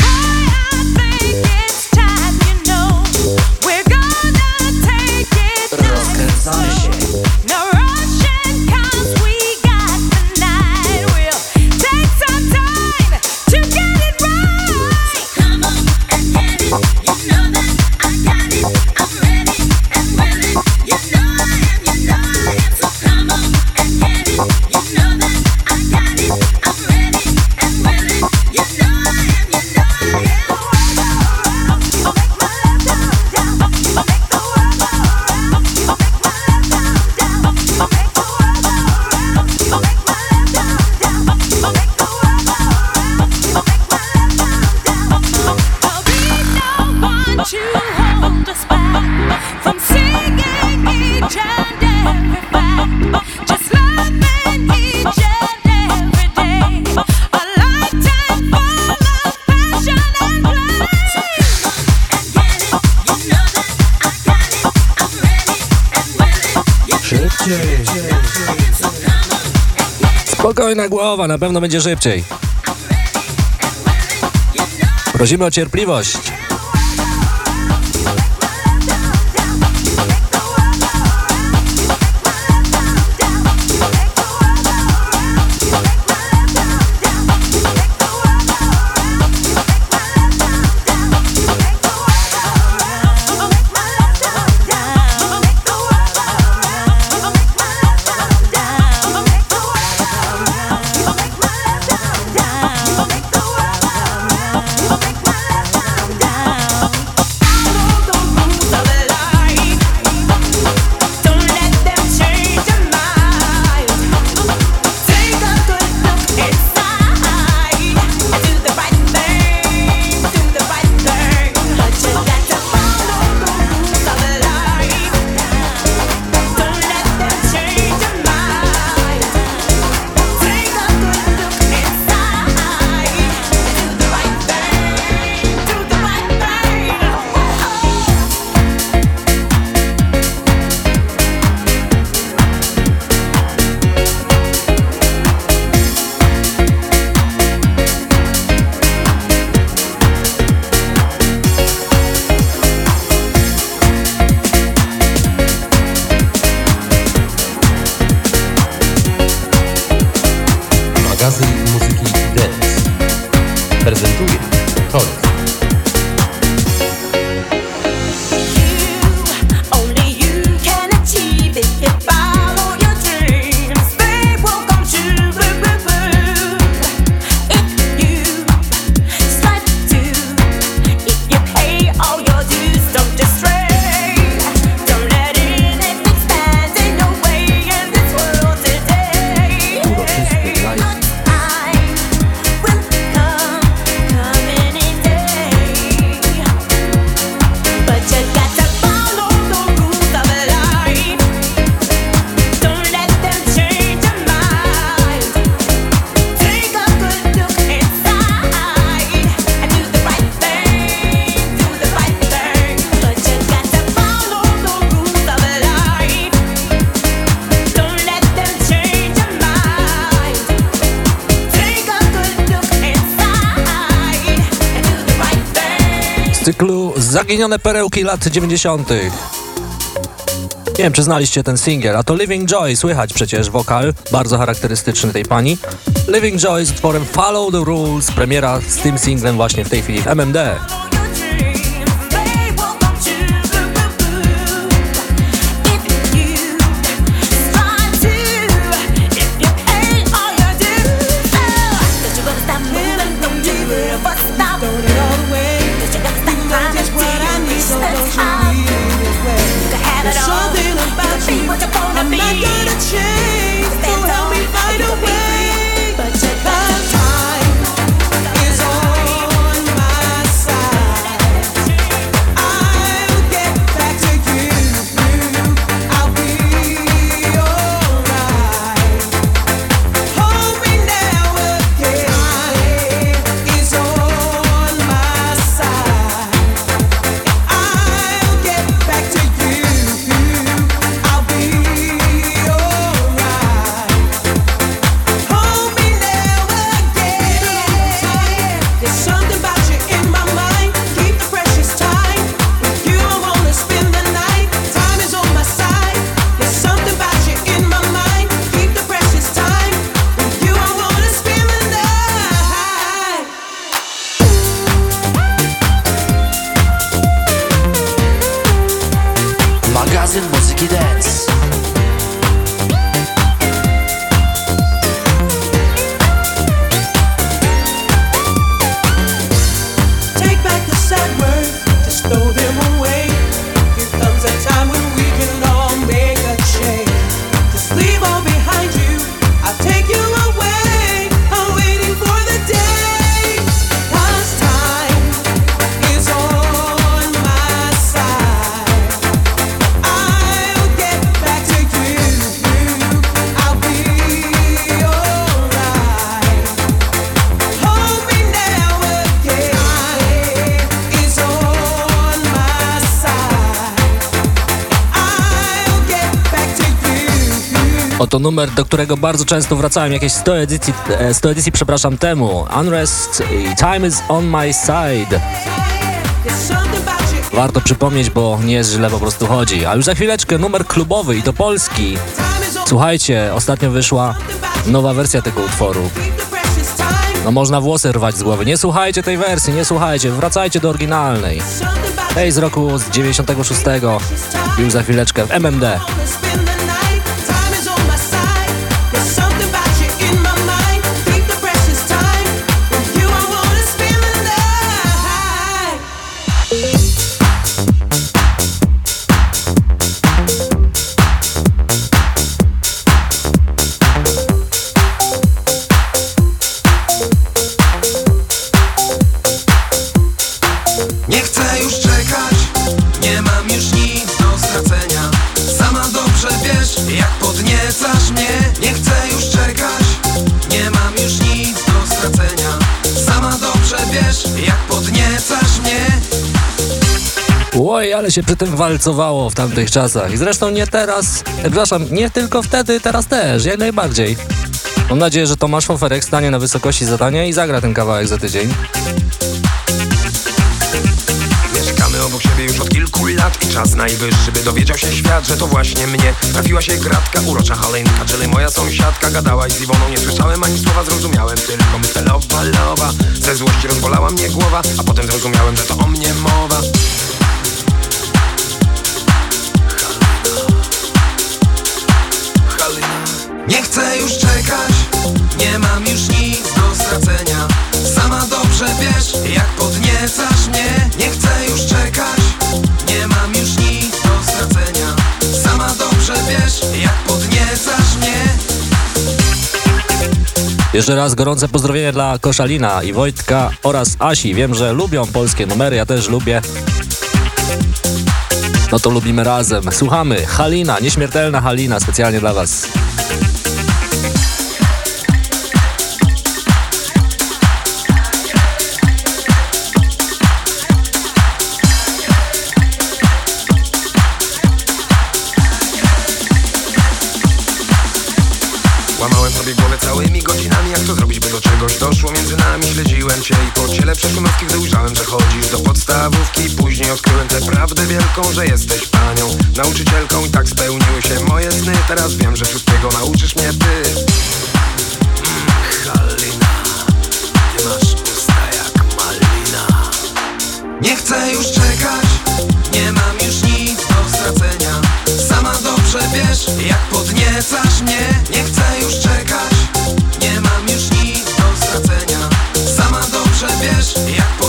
Spokojna głowa, na pewno będzie szybciej. Prosimy o cierpliwość. Zaginione perełki lat 90. Nie wiem, czy znaliście ten singiel, a to Living Joy, słychać przecież wokal, bardzo charakterystyczny tej pani. Living Joy z utworem Follow the Rules, premiera z tym singlem właśnie w tej chwili w MMD. Numer, do którego bardzo często wracałem, jakieś 100 edycji, e, 100 edycji przepraszam, temu. Unrest i Time is on my side. Warto przypomnieć, bo nie jest źle po prostu chodzi. A już za chwileczkę numer klubowy i to polski. Słuchajcie, ostatnio wyszła nowa wersja tego utworu. No można włosy rwać z głowy. Nie słuchajcie tej wersji, nie słuchajcie, wracajcie do oryginalnej. Tej z roku z 96. Już za chwileczkę w MMD. Się przy tym walcowało w tamtych czasach. I zresztą nie teraz, przepraszam, nie tylko wtedy, teraz też, jak najbardziej. Mam nadzieję, że Tomasz Foferek stanie na wysokości zadania i zagra ten kawałek za tydzień. Mieszkamy obok siebie już od kilku lat I czas najwyższy, by dowiedział się świat, że to właśnie mnie Trafiła się gratka, urocza Halenka Czyli moja sąsiadka, gadałaś z Iwoną Nie słyszałem ani słowa, zrozumiałem tylko myślę loba, loba Ze złości rozbolała mnie głowa A potem zrozumiałem, że to o mnie mowa Nie chcę już czekać, nie mam już nic do stracenia Sama dobrze wiesz, jak podniecasz mnie Nie chcę już czekać, nie mam już nic do stracenia Sama dobrze wiesz, jak podniecasz mnie Jeszcze raz gorące pozdrowienia dla Koszalina i Wojtka oraz Asi. Wiem, że lubią polskie numery, ja też lubię. No to lubimy razem. Słuchamy. Halina, nieśmiertelna Halina, specjalnie dla was. Łamałem sobie głowę całymi godzinami. Jak to zrobić, by do czegoś doszło? Między nami Śledziłem cię i po ciele przeszły nocki Gdy ujrzałem, że chodzisz do podstawówki. Później odkryłem tę prawdę wielką Że jesteś panią, nauczycielką I tak spełniły się moje sny. Teraz wiem, że wszystkiego nauczysz mnie ty. Halina, ty masz usta jak malina. Nie chcę już czekać, dobrze wiesz, jak podniecasz mnie. Nie chcę już czekać, nie mam już nic do stracenia. Sama dobrze wiesz, jak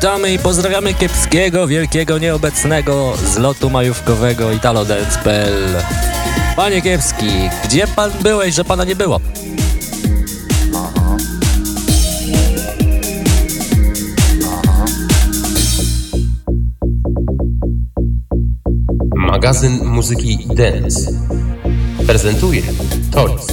Witamy i pozdrawiamy kiepskiego, wielkiego, nieobecnego z lotu majówkowego italodance.pl. Panie Kiepski, gdzie pan byłeś, że pana nie było? Magazyn muzyki Dance prezentuje Toris.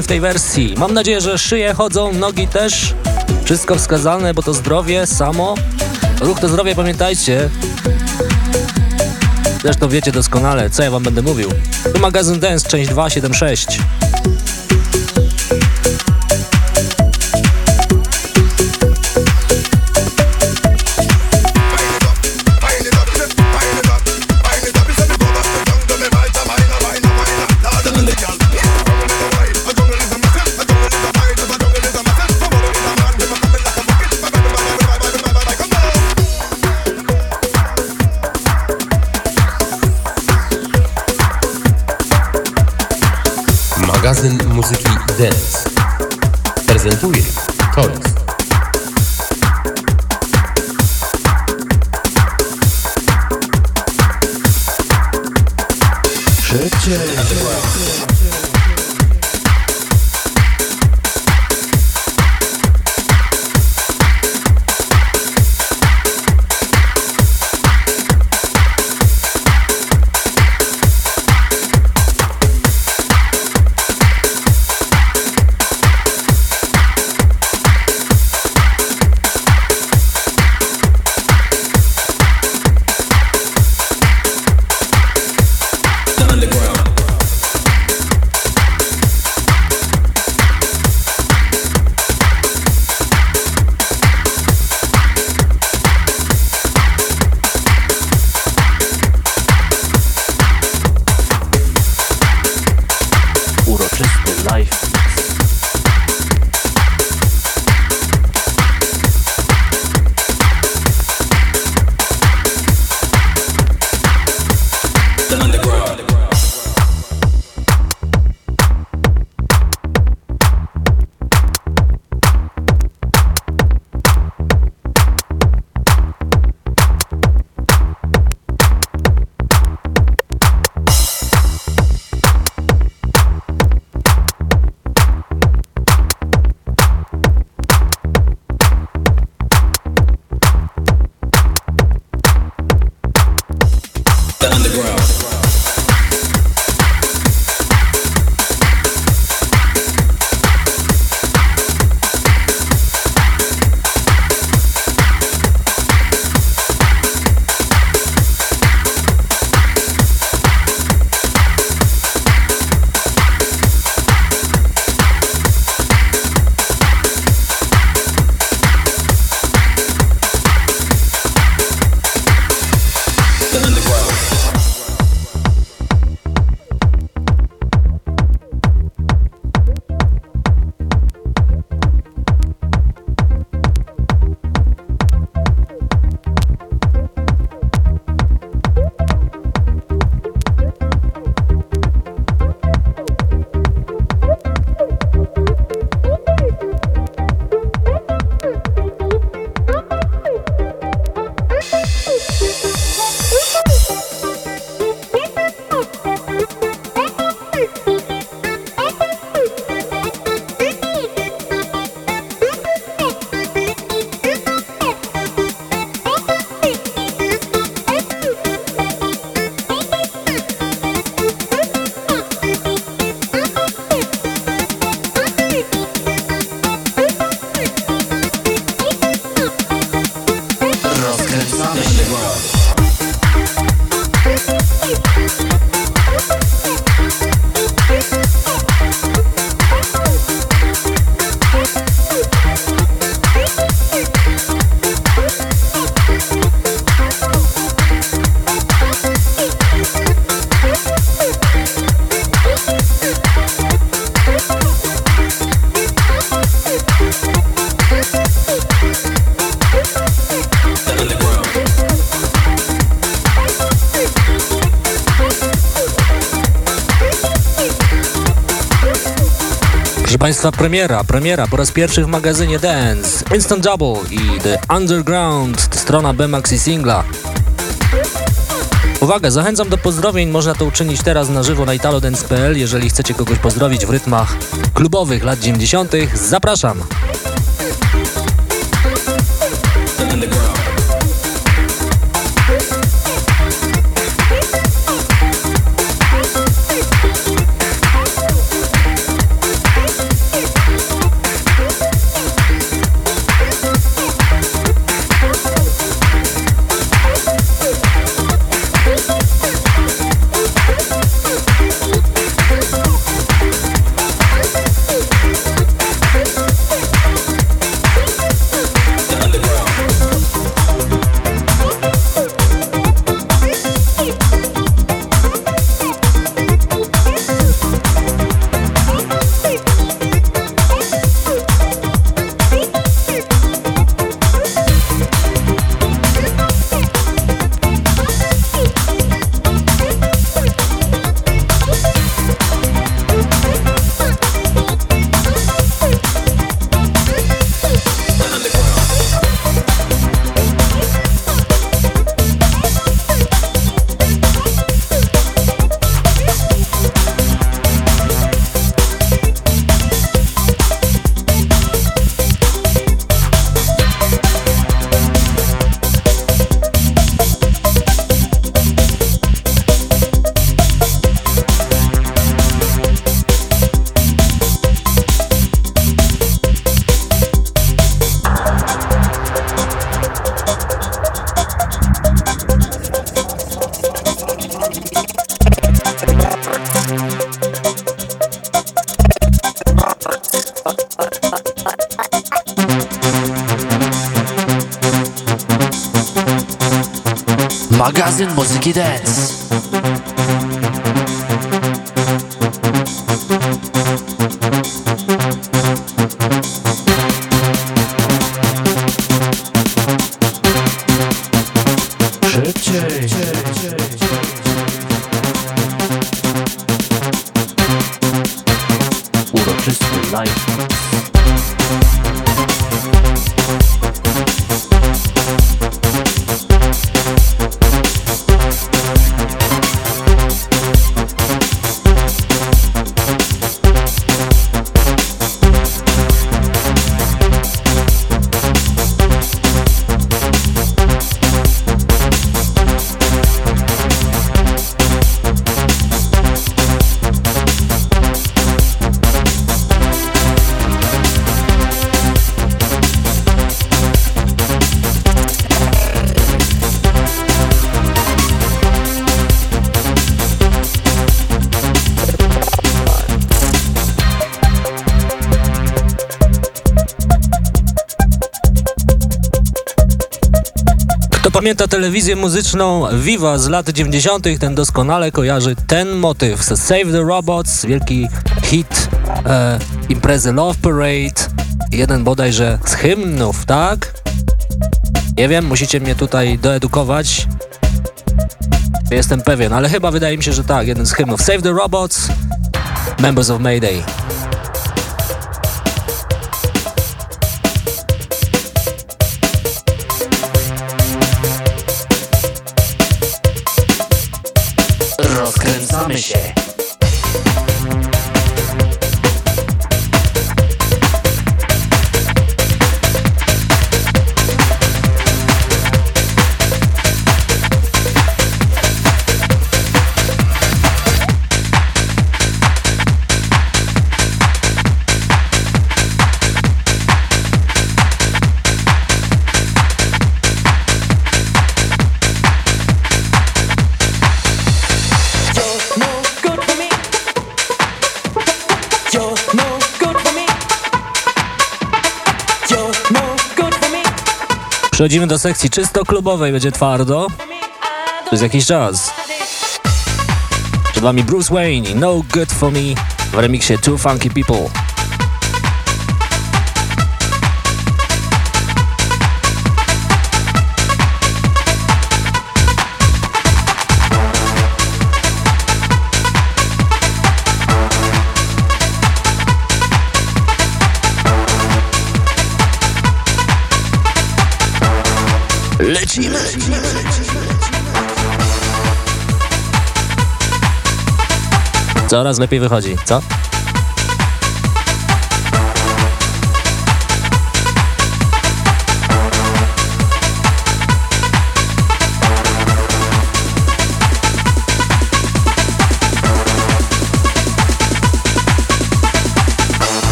W tej wersji. Mam nadzieję, że szyje chodzą, nogi też. Wszystko wskazane, bo to zdrowie samo. Ruch to zdrowie, pamiętajcie. Zresztą wiecie doskonale, co ja wam będę mówił. Tu magazyn Dance, część 276. Premiera, premiera po raz pierwszy w magazynie Dance. Instant Double i The Underground, strona B Maxi Singla. Uwaga, zachęcam do pozdrowień, można to uczynić teraz na żywo na italodance.pl. Jeżeli chcecie kogoś pozdrowić w rytmach klubowych lat 90., zapraszam. Pamięta telewizję muzyczną Viva z lat 90., ten doskonale kojarzy ten motyw. Save the Robots, wielki hit e, imprezy Love Parade, jeden bodajże z hymnów, tak? Nie wiem, musicie mnie tutaj doedukować. Jestem pewien, ale chyba wydaje mi się, że tak, jeden z hymnów. Save the Robots, Members of Mayday. Przechodzimy do sekcji czysto klubowej, będzie twardo. Przez jakiś czas. Przed wami Bruce Wayne No Good For Me w remiksie Two Funky People. Lecimy! Lecimy. Coraz lepiej wychodzi, co?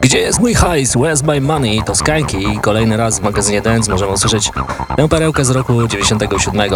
Gdzie jest mój hajs? Where's my money? To Skanki i kolejny raz w magazynie Dance możemy usłyszeć tę perełkę z roku 97.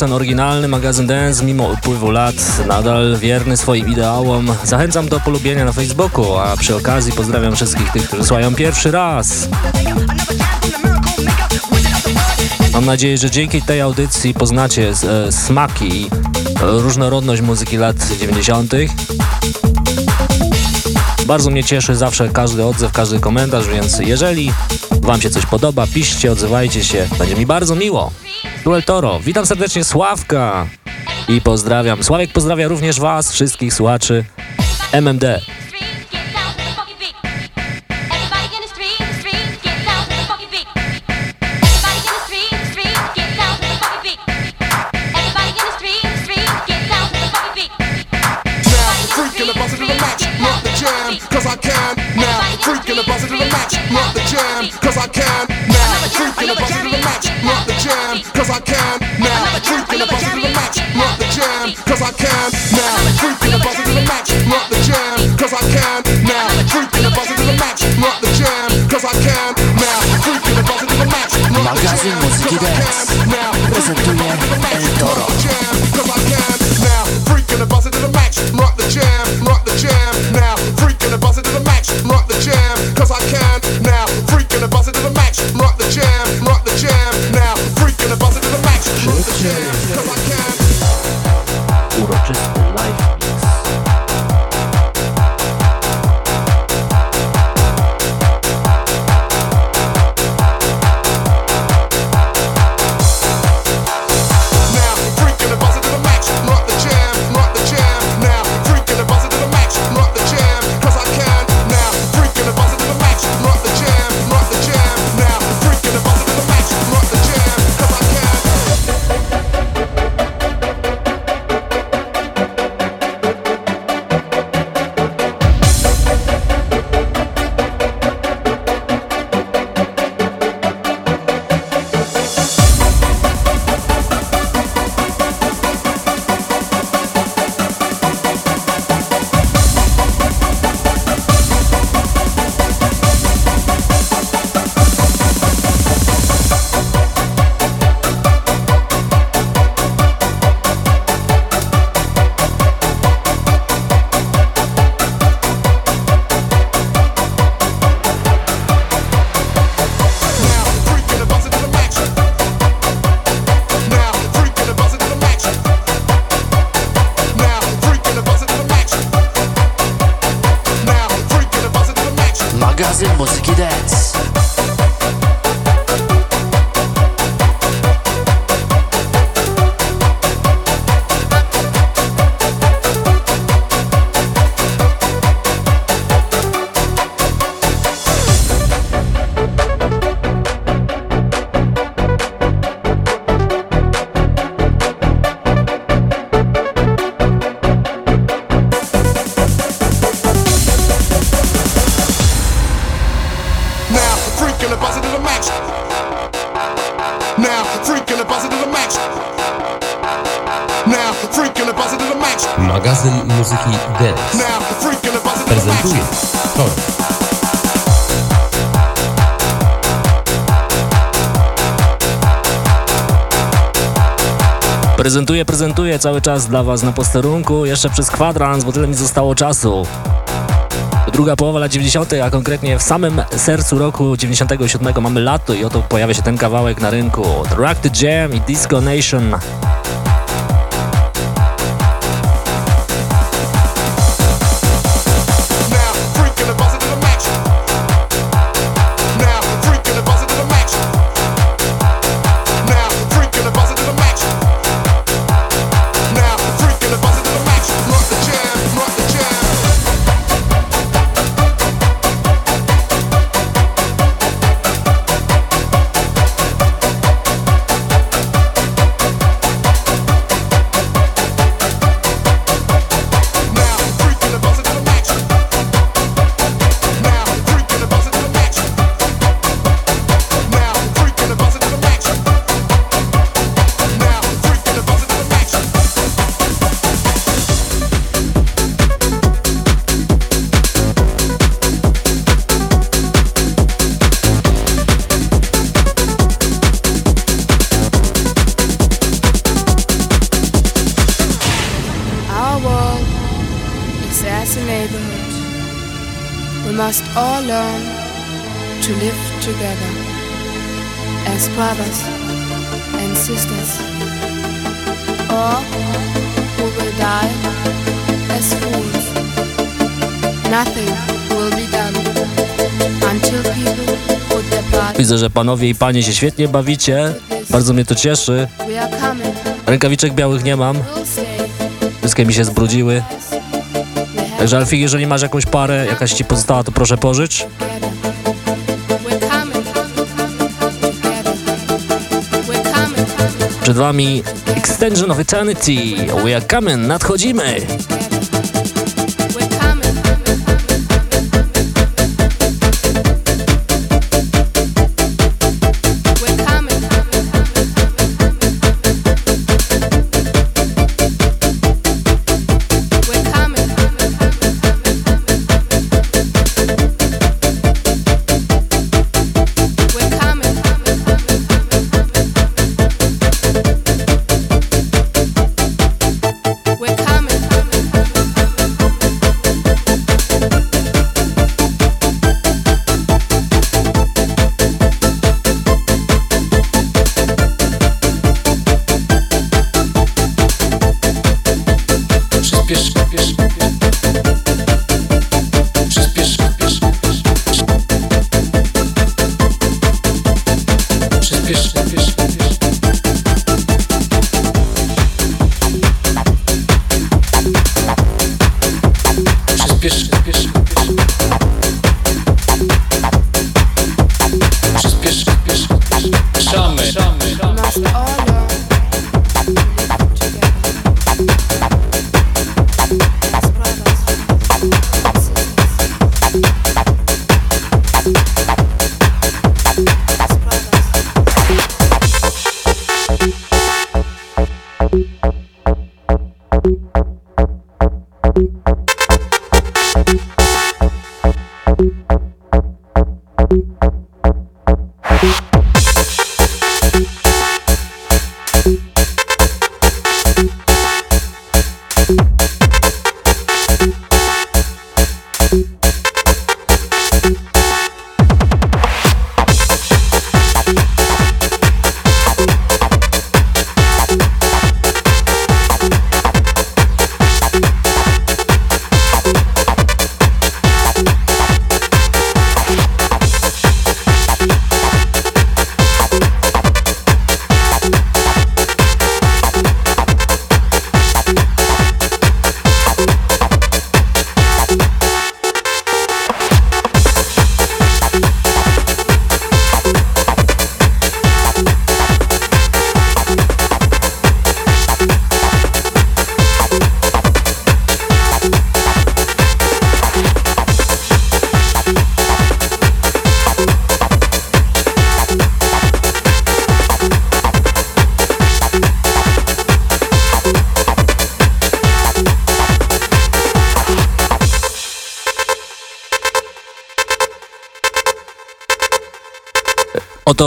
ten oryginalny magazyn Dance, mimo upływu lat, nadal wierny swoim ideałom. Zachęcam do polubienia na Facebooku, a przy okazji pozdrawiam wszystkich tych, którzy słuchają pierwszy raz. Mam nadzieję, że dzięki tej audycji poznacie e, smaki i różnorodność muzyki lat 90. Bardzo mnie cieszy zawsze każdy odzew, każdy komentarz, więc jeżeli Wam się coś podoba, piszcie, odzywajcie się, będzie mi bardzo miło. Duel Toro. Witam serdecznie Sławka i pozdrawiam. Sławek pozdrawia również Was, wszystkich słuchaczy MMD. Prezentuję, prezentuję cały czas dla Was na posterunku, jeszcze przez kwadrans, bo tyle mi zostało czasu. Druga połowa lat 90., a konkretnie w samym sercu roku 97 mamy lato i oto pojawia się ten kawałek na rynku. The Rock the Jam i Disco Nation. We must all learn to live together as brothers and sisters, or we will die as fools. Nothing will be done until people put their blood. Widzę, że panowie i panie się świetnie bawicie. Bardzo mnie to cieszy. Rękawiczek białych nie mam. Wszystkie mi się zbrudziły. Także Alfie, jeżeli masz jakąś parę, jakaś ci pozostała, to proszę pożycz. Przed wami Extension of Eternity. We are coming, nadchodzimy.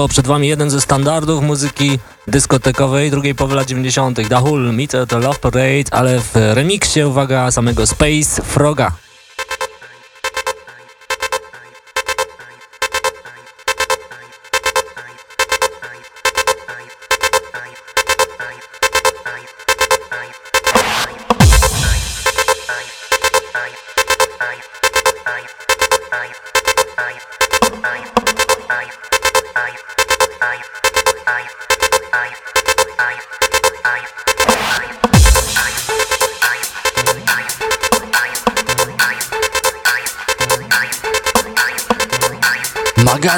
Przed wami jeden ze standardów muzyki dyskotekowej drugiej połowy lat 90. Dahul, Meet to Love Parade, ale w remiksie, uwaga, samego Space Froga.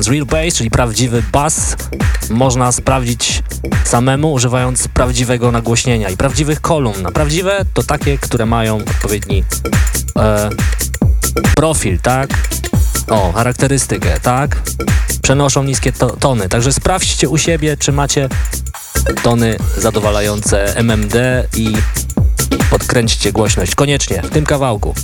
Bounce. Real Bass, czyli prawdziwy bass, można sprawdzić samemu, używając prawdziwego nagłośnienia i prawdziwych kolumn. A prawdziwe to takie, które mają odpowiedni e, profil, tak? O, charakterystykę, tak? Przenoszą niskie to tony. Także sprawdźcie u siebie, czy macie tony zadowalające MMD i podkręćcie głośność. Koniecznie, w tym kawałku.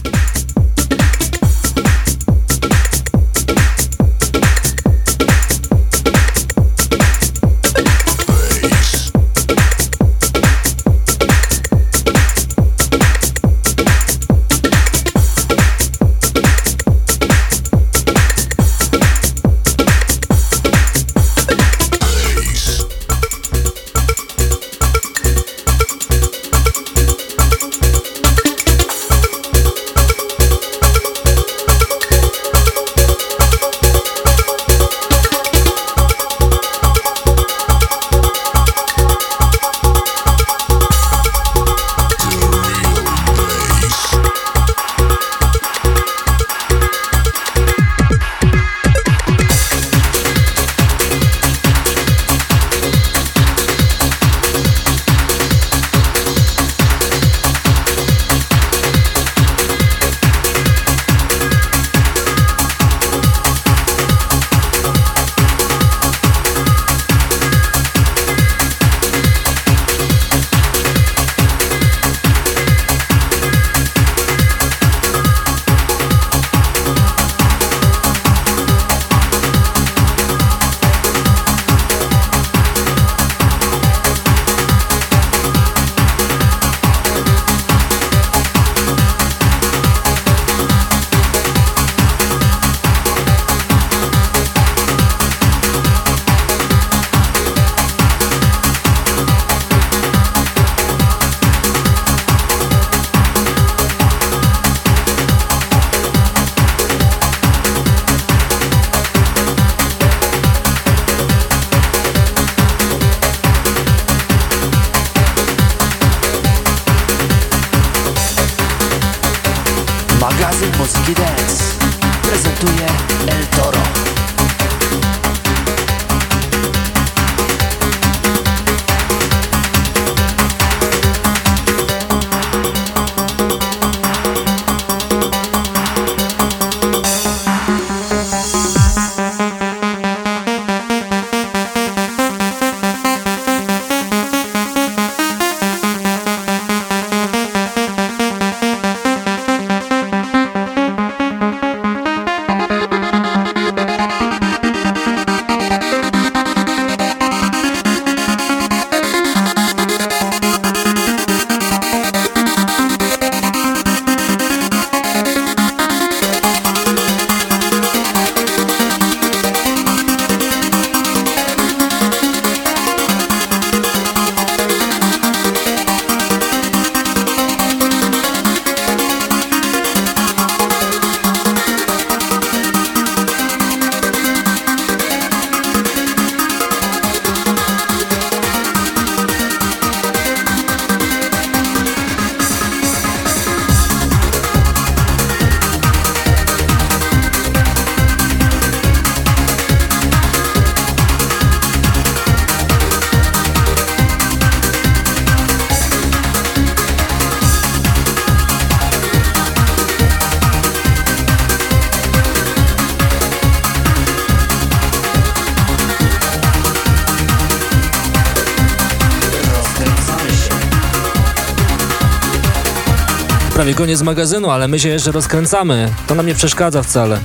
Koniec magazynu, ale my się jeszcze rozkręcamy. To nam nie przeszkadza wcale.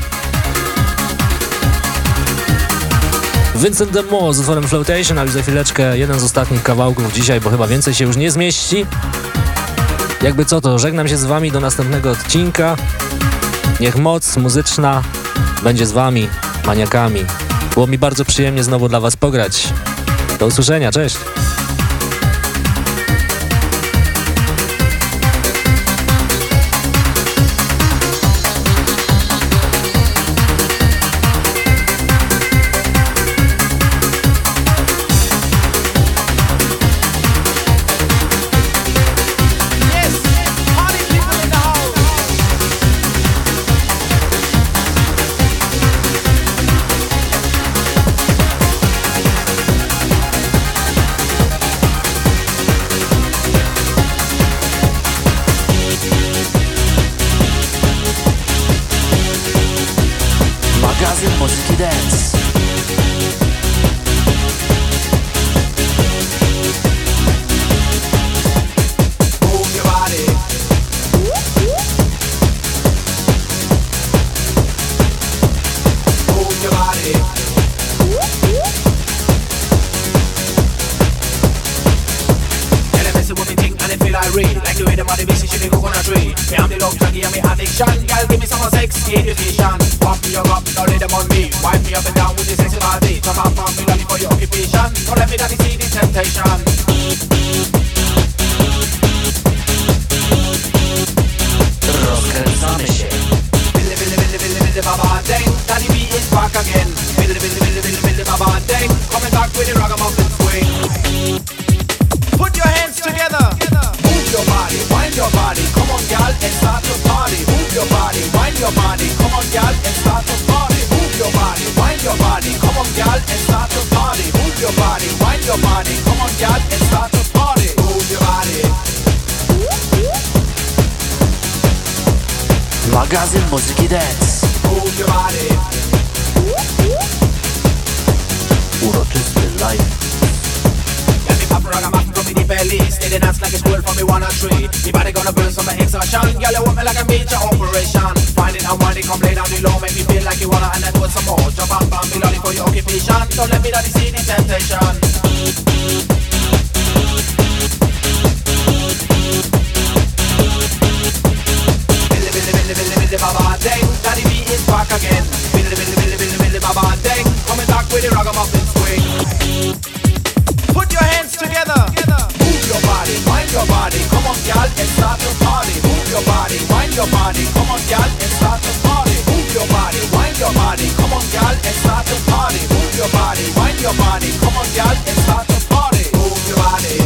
Vincent de Moore z utworem Flotation, a już za chwileczkę jeden z ostatnich kawałków dzisiaj, bo chyba więcej się już nie zmieści. Jakby co to, żegnam się z wami do następnego odcinka. Niech moc muzyczna będzie z wami, maniakami. Było mi bardzo przyjemnie znowu dla was pograć. Do usłyszenia, cześć! The she the coconut tree. Me the love junkie and addiction. Girl, give me some sex education. Pump me now lay them on me. Wipe me up and down with the sexy body. Come me lolly for your occupation. Don't let me see temptation Rozkręcamy się Billy, billy, billy, billy, billy, baba dang Daddy B is back again Billy, billy, billy, billy, billy, baba dang Coming back with the ragamuffin swing Put your hands together body Come on, gal, and start to party. Move your body, wind your body Come on, gal, and start to party. Move your body, wind your body Come on, gal, and start to party. Move your body, wind your body Come on, gal, and start to party. Move your body. Magazyn muzyki dance. Move your body. Uroczysty live. Got me pop belly Steady dance like a squirrel from me one or tree Me body gonna burn some exhaustion Girl, you want me like a major operation. Find it and wind it, come lay down the low Make me feel like you wanna and then do some more. Jump up me, lolly for your occupation. Don't let me see the temptation. Billy, billy, billy, billy, billy, baba dang Daddy B is back again Billy, billy, billy, billy, billy, baba dang Coming back with the ragamuffin swing Put your hands together. Move your body, wind your body. Come on, gal, and start to party. Move your body, wind your body. Come on, gal, and start to party. Move your body, wind your body. Come on, gal, and start to party. Move your body, wind your body. Come on, gal, and start to party. Move your body.